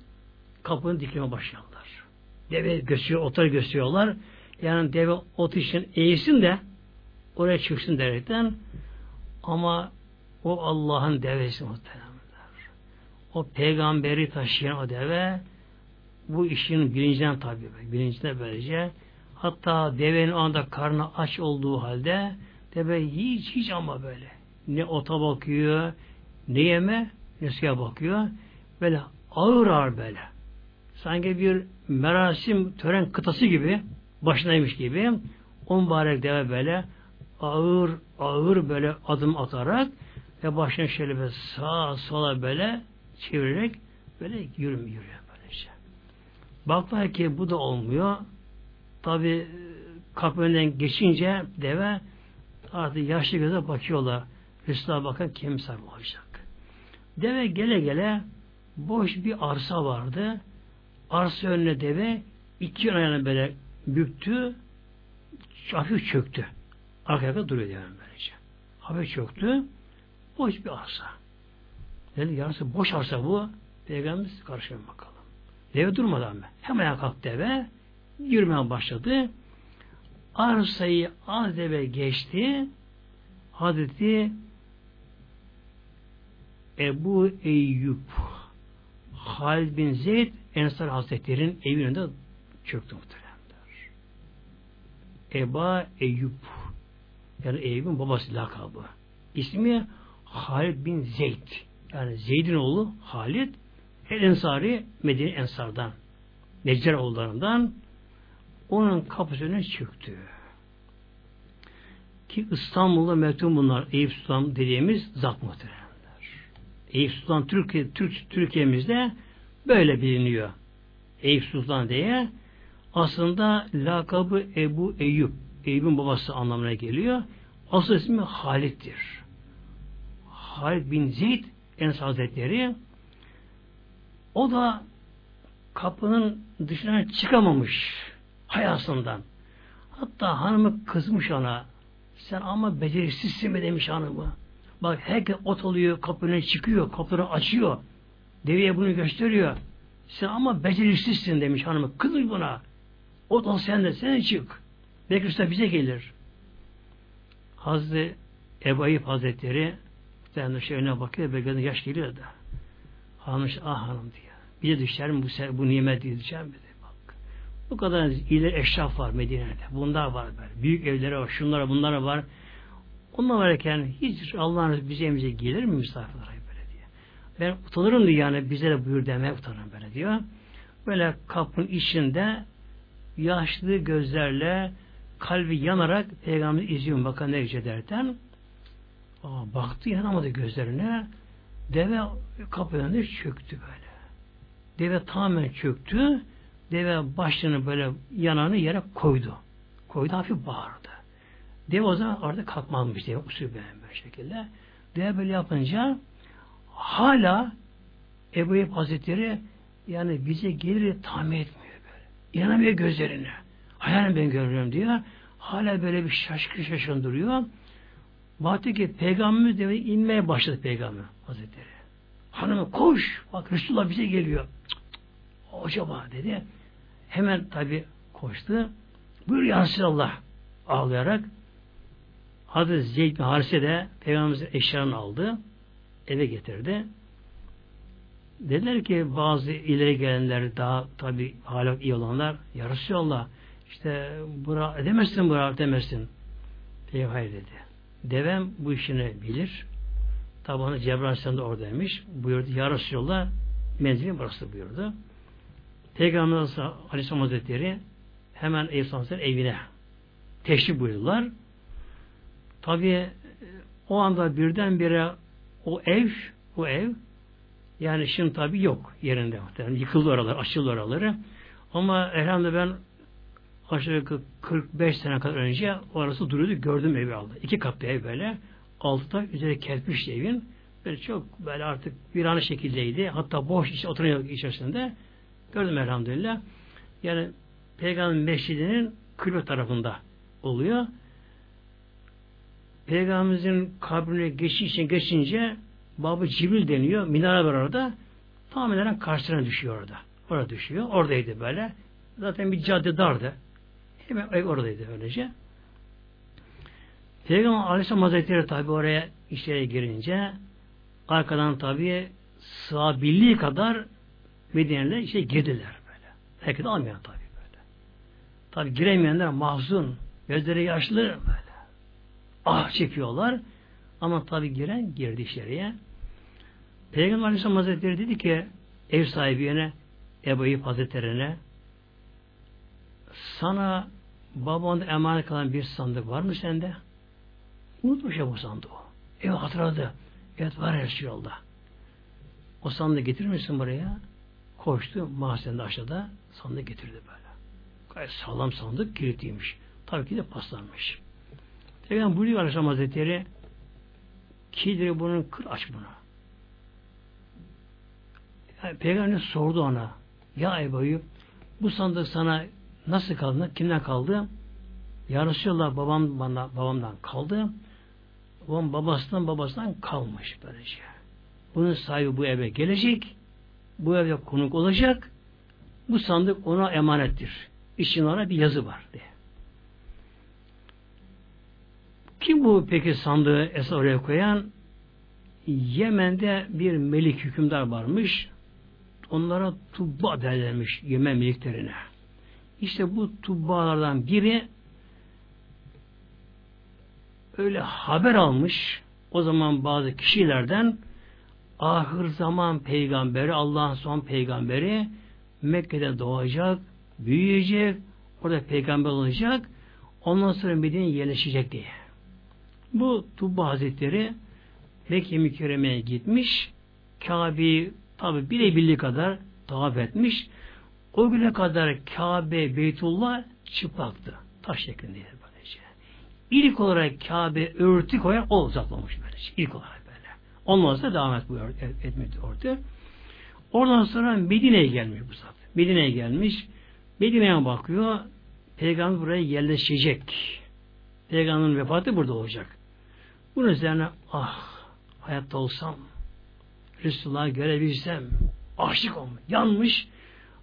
Speaker 1: kapının dikime başlıyorlar. Deve gösteriyor, otları gösteriyorlar. Yani deve ot için eğilsin de oraya çıksın derekten. Ama o Allah'ın devesi muhteremler. O peygamberi taşıyan o deve bu işin bilincinden tabi bilincine böylece. Hatta devenin anda karnı aç olduğu halde deve hiç hiç ama böyle ne ota bakıyor ne yeme ne suya bakıyor. Böyle ağır ağır böyle. Sanki bir merasim tören kıtası gibi başındaymış gibi on mübarek deve böyle ağır ağır böyle adım atarak ve başına şöyle böyle sağa sola böyle çevirerek böyle yürüm yürüyor böylece. Baklar ki bu da olmuyor. Tabi kapı önünden geçince deve artık yaşlı göze bakıyorlar. Resulullah bakın kim olacak. Deve gele gele boş bir arsa vardı. Arsa önüne deve iki ayağını böyle büktü hafif çöktü. Arka arka duruyor deve böylece. Hafif çöktü. Boş bir arsa. Dedi yarısı boş arsa bu. Peygamberimiz karşıya bakalım. Deve durmadan mı? Hemen kalktı deve yürümeye başladı. Arsayı az eve geçti. Hazreti Ebu Eyyub Halid bin Zeyd Ensar Hazretleri'nin evinin önünde çöktü muhteremler. Eba Eyyub Yani Eyüp'ün babası lakabı. İsmi Halid bin Zeyd. Yani Zeyd'in oğlu Halid El Ensari Medine Ensar'dan. Neccar oğullarından onun kapısına çıktı. Ki İstanbul'da mehtun bunlar. Eyüp Sultan dediğimiz zat muhteremler. Eyüp Sultan Türkiye, Türk, Türkiye'mizde böyle biliniyor. Eyüp Sultan diye aslında lakabı Ebu Eyüp. Eyüp'ün babası anlamına geliyor. Asıl ismi Halit'tir. Halid bin Zeyd Enes Hazretleri o da kapının dışına çıkamamış hayasından. Hatta hanımı kızmış ona. Sen ama beceriksizsin mi demiş hanımı. Bak herkes ot alıyor, kapının çıkıyor, kapıları açıyor. Deveye bunu gösteriyor. Sen ama beceriksizsin demiş hanımı. Kızmış buna. Ot al sen de sen çık. Belki usta bize gelir. Hazreti Ebu Ayyub Hazretleri de şöyle bakıyor, belki yaş geliyor da. Hanım ah hanım diyor. Bir de düşer mi bu, bu nimet diye düşer mi? Bak. Bu kadar ileri eşraf var Medine'de. Bunlar var böyle. Büyük evleri var, şunlara bunlara var. Onlar varken hiç Allah'ın bize evimize gelir mi misafirlere böyle diye. Ben utanırım diyor yani bize de buyur demeye utanırım böyle diyor. Böyle kapının içinde yaşlı gözlerle kalbi yanarak peygamber izliyorum bakan ne derken Aa, baktı inanamadı gözlerine deve kapı önünde çöktü böyle. Deve tamamen çöktü. Deve başını böyle yanağını yere koydu. Koydu hafif bağırdı. Deve o zaman artık kalkmamış deve usul böyle şekilde. Deve böyle yapınca hala Ebu Eyyub Hazretleri yani bize gelir tahmin etmiyor. İnanamıyor gözlerine. Hayalim ben görüyorum diyor. Hala böyle bir şaşkın şaşkın duruyor. Baktı ki peygamberimiz de inmeye başladı peygamber hazretleri. Hanımı koş bak Resulullah bize geliyor. Cık, cık, acaba dedi. Hemen tabi koştu. Buyur ya Resulallah ağlayarak Hazreti Zeyd bin Harise de Peygamberimizin eşyalarını aldı. Eve getirdi. Dediler ki bazı ileri gelenler daha tabi hala iyi olanlar Ya Resulallah işte bura edemezsin bura edemezsin. Peygamber hayır dedi. Devem bu işini bilir. Tabanı Cebrail Aleyhisselam da oradaymış. Buyurdu. Ya Resulallah menzilin burası buyurdu. Peygamber Aleyhisselam Hazretleri hemen Eyüp evine teşrif buyurdular. Tabi o anda birdenbire o ev o ev yani şimdi tabi yok yerinde. Yani yıkıldı oralar, açıldı oraları. Ama elhamdülillah ben aşağı yukarı 45 sene kadar önce orası duruyordu. Gördüm evi aldı. İki katlı ev böyle. Altıda üzeri kerpiç evin. Böyle çok böyle artık bir an şekildeydi. Hatta boş işte oturuyor içerisinde. Gördüm elhamdülillah. Yani Peygamber Mescidi'nin kıble tarafında oluyor. Peygamberimizin kabrine geçiş için geçince Babı Cibril deniyor. Minare var orada. Tamamen karşısına düşüyor orada. Orada düşüyor. Oradaydı böyle. Zaten bir cadde dardı. Hemen oradaydı öylece. Peygamber Aleyhisselam Hazretleri tabi oraya işlere girince arkadan tabi sığabildiği kadar Medine'ler işte girdiler böyle. Herkes almayan tabi böyle. Tabi giremeyenler mahzun, gözleri yaşlı böyle. Ah çekiyorlar. Ama tabi giren girdi içeriye. Peygamber Aleyhisselam Hazretleri dedi ki ev sahibine Ebu Eyyub Hazretleri'ne sana babanda emanet kalan bir sandık var mı sende? Unutmuş ya bu sandığı. Evet hatırladı. Evet var her şey yolda. O sandığı getirir misin buraya? Koştu mahzende aşağıda sandığı getirdi böyle. Gayet sağlam sandık kilitliymiş. Tabii ki de paslanmış. Peygamber buyuruyor Aleyhisselam Hazretleri kilidi bunun kır aç bunu. Peygamber sordu ona ya Ebu bu sandık sana Nasıl kaldı? Kimden kaldı? Ya Resulallah babam bana, babamdan kaldı. Babam babasından babasından kalmış böylece. Bunun sahibi bu eve gelecek. Bu evde konuk olacak. Bu sandık ona emanettir. İçinde bir yazı var diye. Kim bu peki sandığı esas oraya koyan? Yemen'de bir melik hükümdar varmış. Onlara tubba derlermiş Yemen meliklerine. İşte bu tubbalardan biri öyle haber almış o zaman bazı kişilerden ahir zaman peygamberi, Allah'ın son peygamberi Mekke'de doğacak, büyüyecek, orada peygamber olacak, ondan sonra Medine'ye yerleşecek diye. Bu Tubba Hazretleri Mekke mükerremeye gitmiş, Kabe'yi tabi bilebildiği kadar tavaf etmiş. O güne kadar Kabe, Beytullah çıplaktı. Taş şeklindeydi böylece. İlk olarak Kabe örtü koyan o uzaklamış böylece. İlk olarak böyle. Ondan sonra devam et bu etmedi örtü. Oradan sonra Medine'ye gelmiş bu zat. Medine'ye gelmiş. Medine'ye bakıyor. Peygamber buraya yerleşecek. Peygamberin vefatı burada olacak. Bunun üzerine ah hayatta olsam Resulullah'ı görebilsem aşık olmuş. Yanmış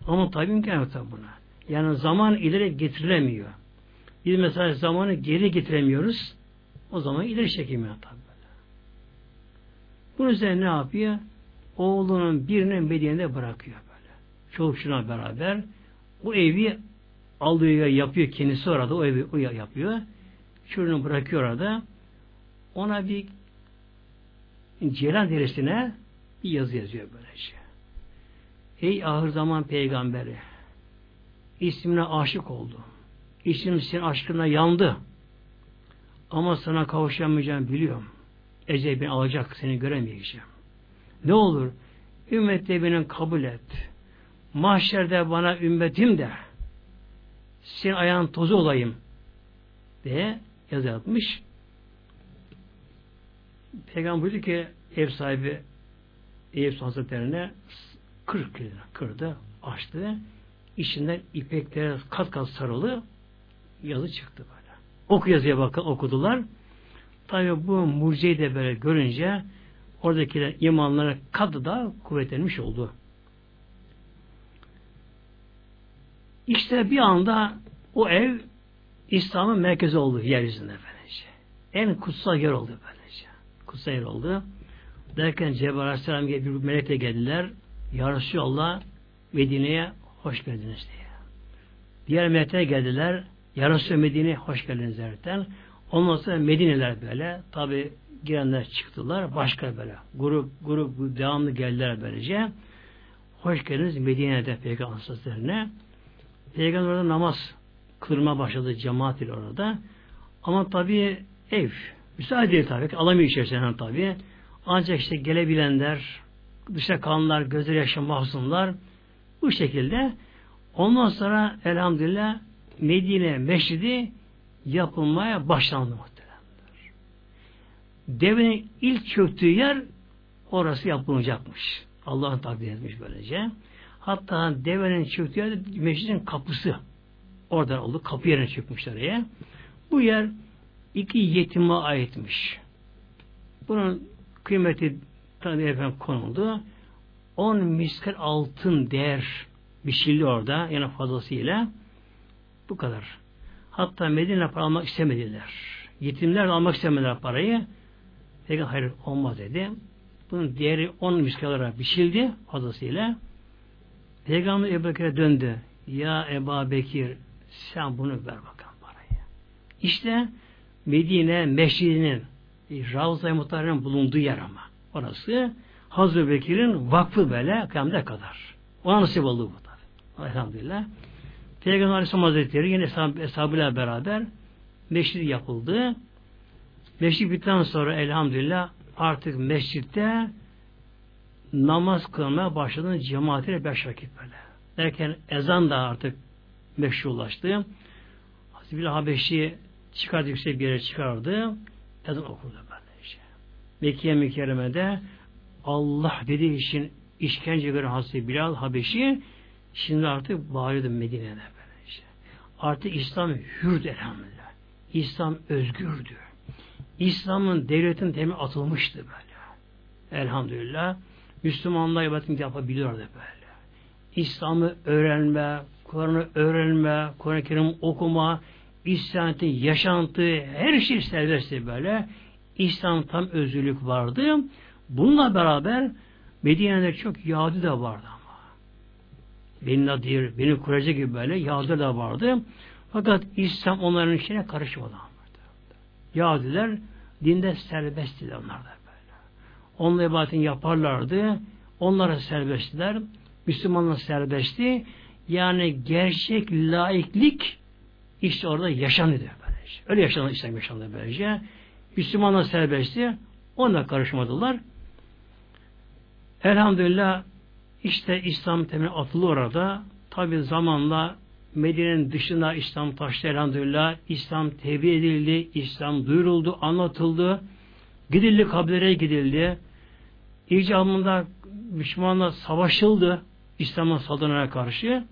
Speaker 1: ama tabi imkan yok buna. Yani zaman ileri getirilemiyor. Biz mesela zamanı geri getiremiyoruz. O zaman ileri çekemiyor tabi böyle. Bunun üzerine ne yapıyor? Oğlunun birini Medine'de bırakıyor böyle. Çoluk beraber. O evi aldığı yapıyor kendisi orada. O evi o yapıyor. Çocuğunu bırakıyor orada. Ona bir Ceylan derisine bir yazı yazıyor böylece. Ey ahir zaman peygamberi ismine aşık oldu. İsim senin aşkına yandı. Ama sana kavuşamayacağım biliyorum. Ecel beni alacak, seni göremeyeceğim. Ne olur ümmette beni kabul et. Mahşerde bana ümmetim de senin ayağın tozu olayım diye yazı atmış. Peygamber buyurdu ki ev sahibi Eyüp Hazretlerine kır kırdı, açtı. İçinden ipeklere kat kat sarılı yazı çıktı böyle. Oku yazıya bakın okudular. Tabi bu mucizeyi de böyle görünce oradakiler imanlara kadı da kuvvetlenmiş oldu. İşte bir anda o ev İslam'ın merkezi oldu yeryüzünde böylece. En kutsal yer oldu böylece. Kutsal yer oldu. Derken Cebrail Aleyhisselam gibi bir melekle geldiler. Ya Resulallah Medine'ye hoş geldiniz diye. Diğer melekler geldiler. Ya Resulallah Medine'ye hoş geldiniz derken. Ondan sonra Medine'ler böyle. Tabi girenler çıktılar. Başka böyle. Grup grup devamlı geldiler böylece. Hoş geldiniz Medine'de Peygamber Hazretlerine. Peygamber orada namaz kılma başladı cemaat ile orada. Ama tabi ev. Müsaade tabi. Alamıyor içerisinden tabi. Ancak işte gelebilenler, dışa kalanlar, gözleri yaşa mahzunlar bu şekilde ondan sonra elhamdülillah Medine meşridi yapılmaya başlandı muhtemelenler. Devenin ilk çöktüğü yer orası yapılacakmış. Allah'ın takdir etmiş böylece. Hatta devenin çöktüğü yer meşridin kapısı. Oradan oldu. Kapı yerine çökmüş oraya. Bu yer iki yetime aitmiş. Bunun kıymeti tabi efendim konuldu. 10 miskal altın değer biçildi orada yani fazlasıyla. Bu kadar. Hatta Medine para almak istemediler. Yetimler almak istemediler parayı. Peki hayır olmaz dedi. Bunun değeri 10 miskal olarak biçildi fazlasıyla. Peygamber Ebu Bekir'e döndü. Ya Ebu Bekir sen bunu ver bakalım parayı. İşte Medine meşridinin Ravza-i Muhtar'ın bulunduğu yer ama. Orası Hazreti Bekir'in vakfı böyle kıyamete kadar. Ona nasip oldu bu tabi. Elhamdülillah. Peygamber Aleyhisselam Hazretleri yine eshabıyla beraber meşrit yapıldı. Meşrit bittikten sonra elhamdülillah artık mescitte namaz kılmaya başladı cemaatiyle beş vakit böyle. Derken ezan da artık meşrulaştı. Hazreti Habeşi çıkardı yüksek bir yere çıkardı ezan okurdu böylece. Mekke mükerremede Allah dediği için işkence gören Hazreti Bilal Habeşi şimdi artık bağırıyordu Medine'de böylece. Artık İslam hürdü elhamdülillah. İslam özgürdü. İslam'ın devletin temeli atılmıştı böyle. Elhamdülillah. Müslümanlar ibadet yapabiliyordu böyle. İslam'ı öğrenme, Kur'an'ı öğrenme, Kur'an-ı Kerim okuma, İslam'da yaşantı, her şey serbestti böyle. İslam tam özgürlük vardı. Bununla beraber Medine'de çok Yahudi de vardı ama. Beni Nadir, Beni Kurece gibi böyle Yahudi de vardı. Fakat İslam onların içine karışmadı. Yahudiler dinde serbesttiler onlar da böyle. Onunla ibadetini yaparlardı. Onlara serbesttiler. Müslümanlar serbestti. Yani gerçek laiklik işte orada yaşandı böylece. Öyle yaşandı İslam yaşandı böylece. Müslümanlar serbestti. Ona karışmadılar. Elhamdülillah işte İslam temeli atılı orada. Tabi zamanla Medine'nin dışında İslam taştı elhamdülillah. İslam tebliğ edildi, İslam duyuruldu, anlatıldı. Gidildi, kabilelere gidildi. İcabında Müslümanlar savaşıldı İslam'a saldırına karşı.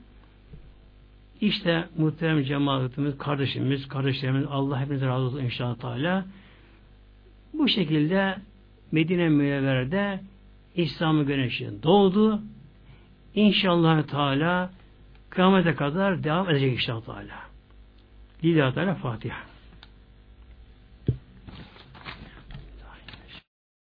Speaker 1: İşte muhterem cemaatimiz, kardeşimiz, kardeşlerimiz, Allah hepinize razı olsun inşallah Teala. Bu şekilde Medine Münevvere'de İslam'ı güneşi doğdu. İnşallah Teala kıyamete kadar devam edecek inşallah Teala. Lillahi Teala Fatiha.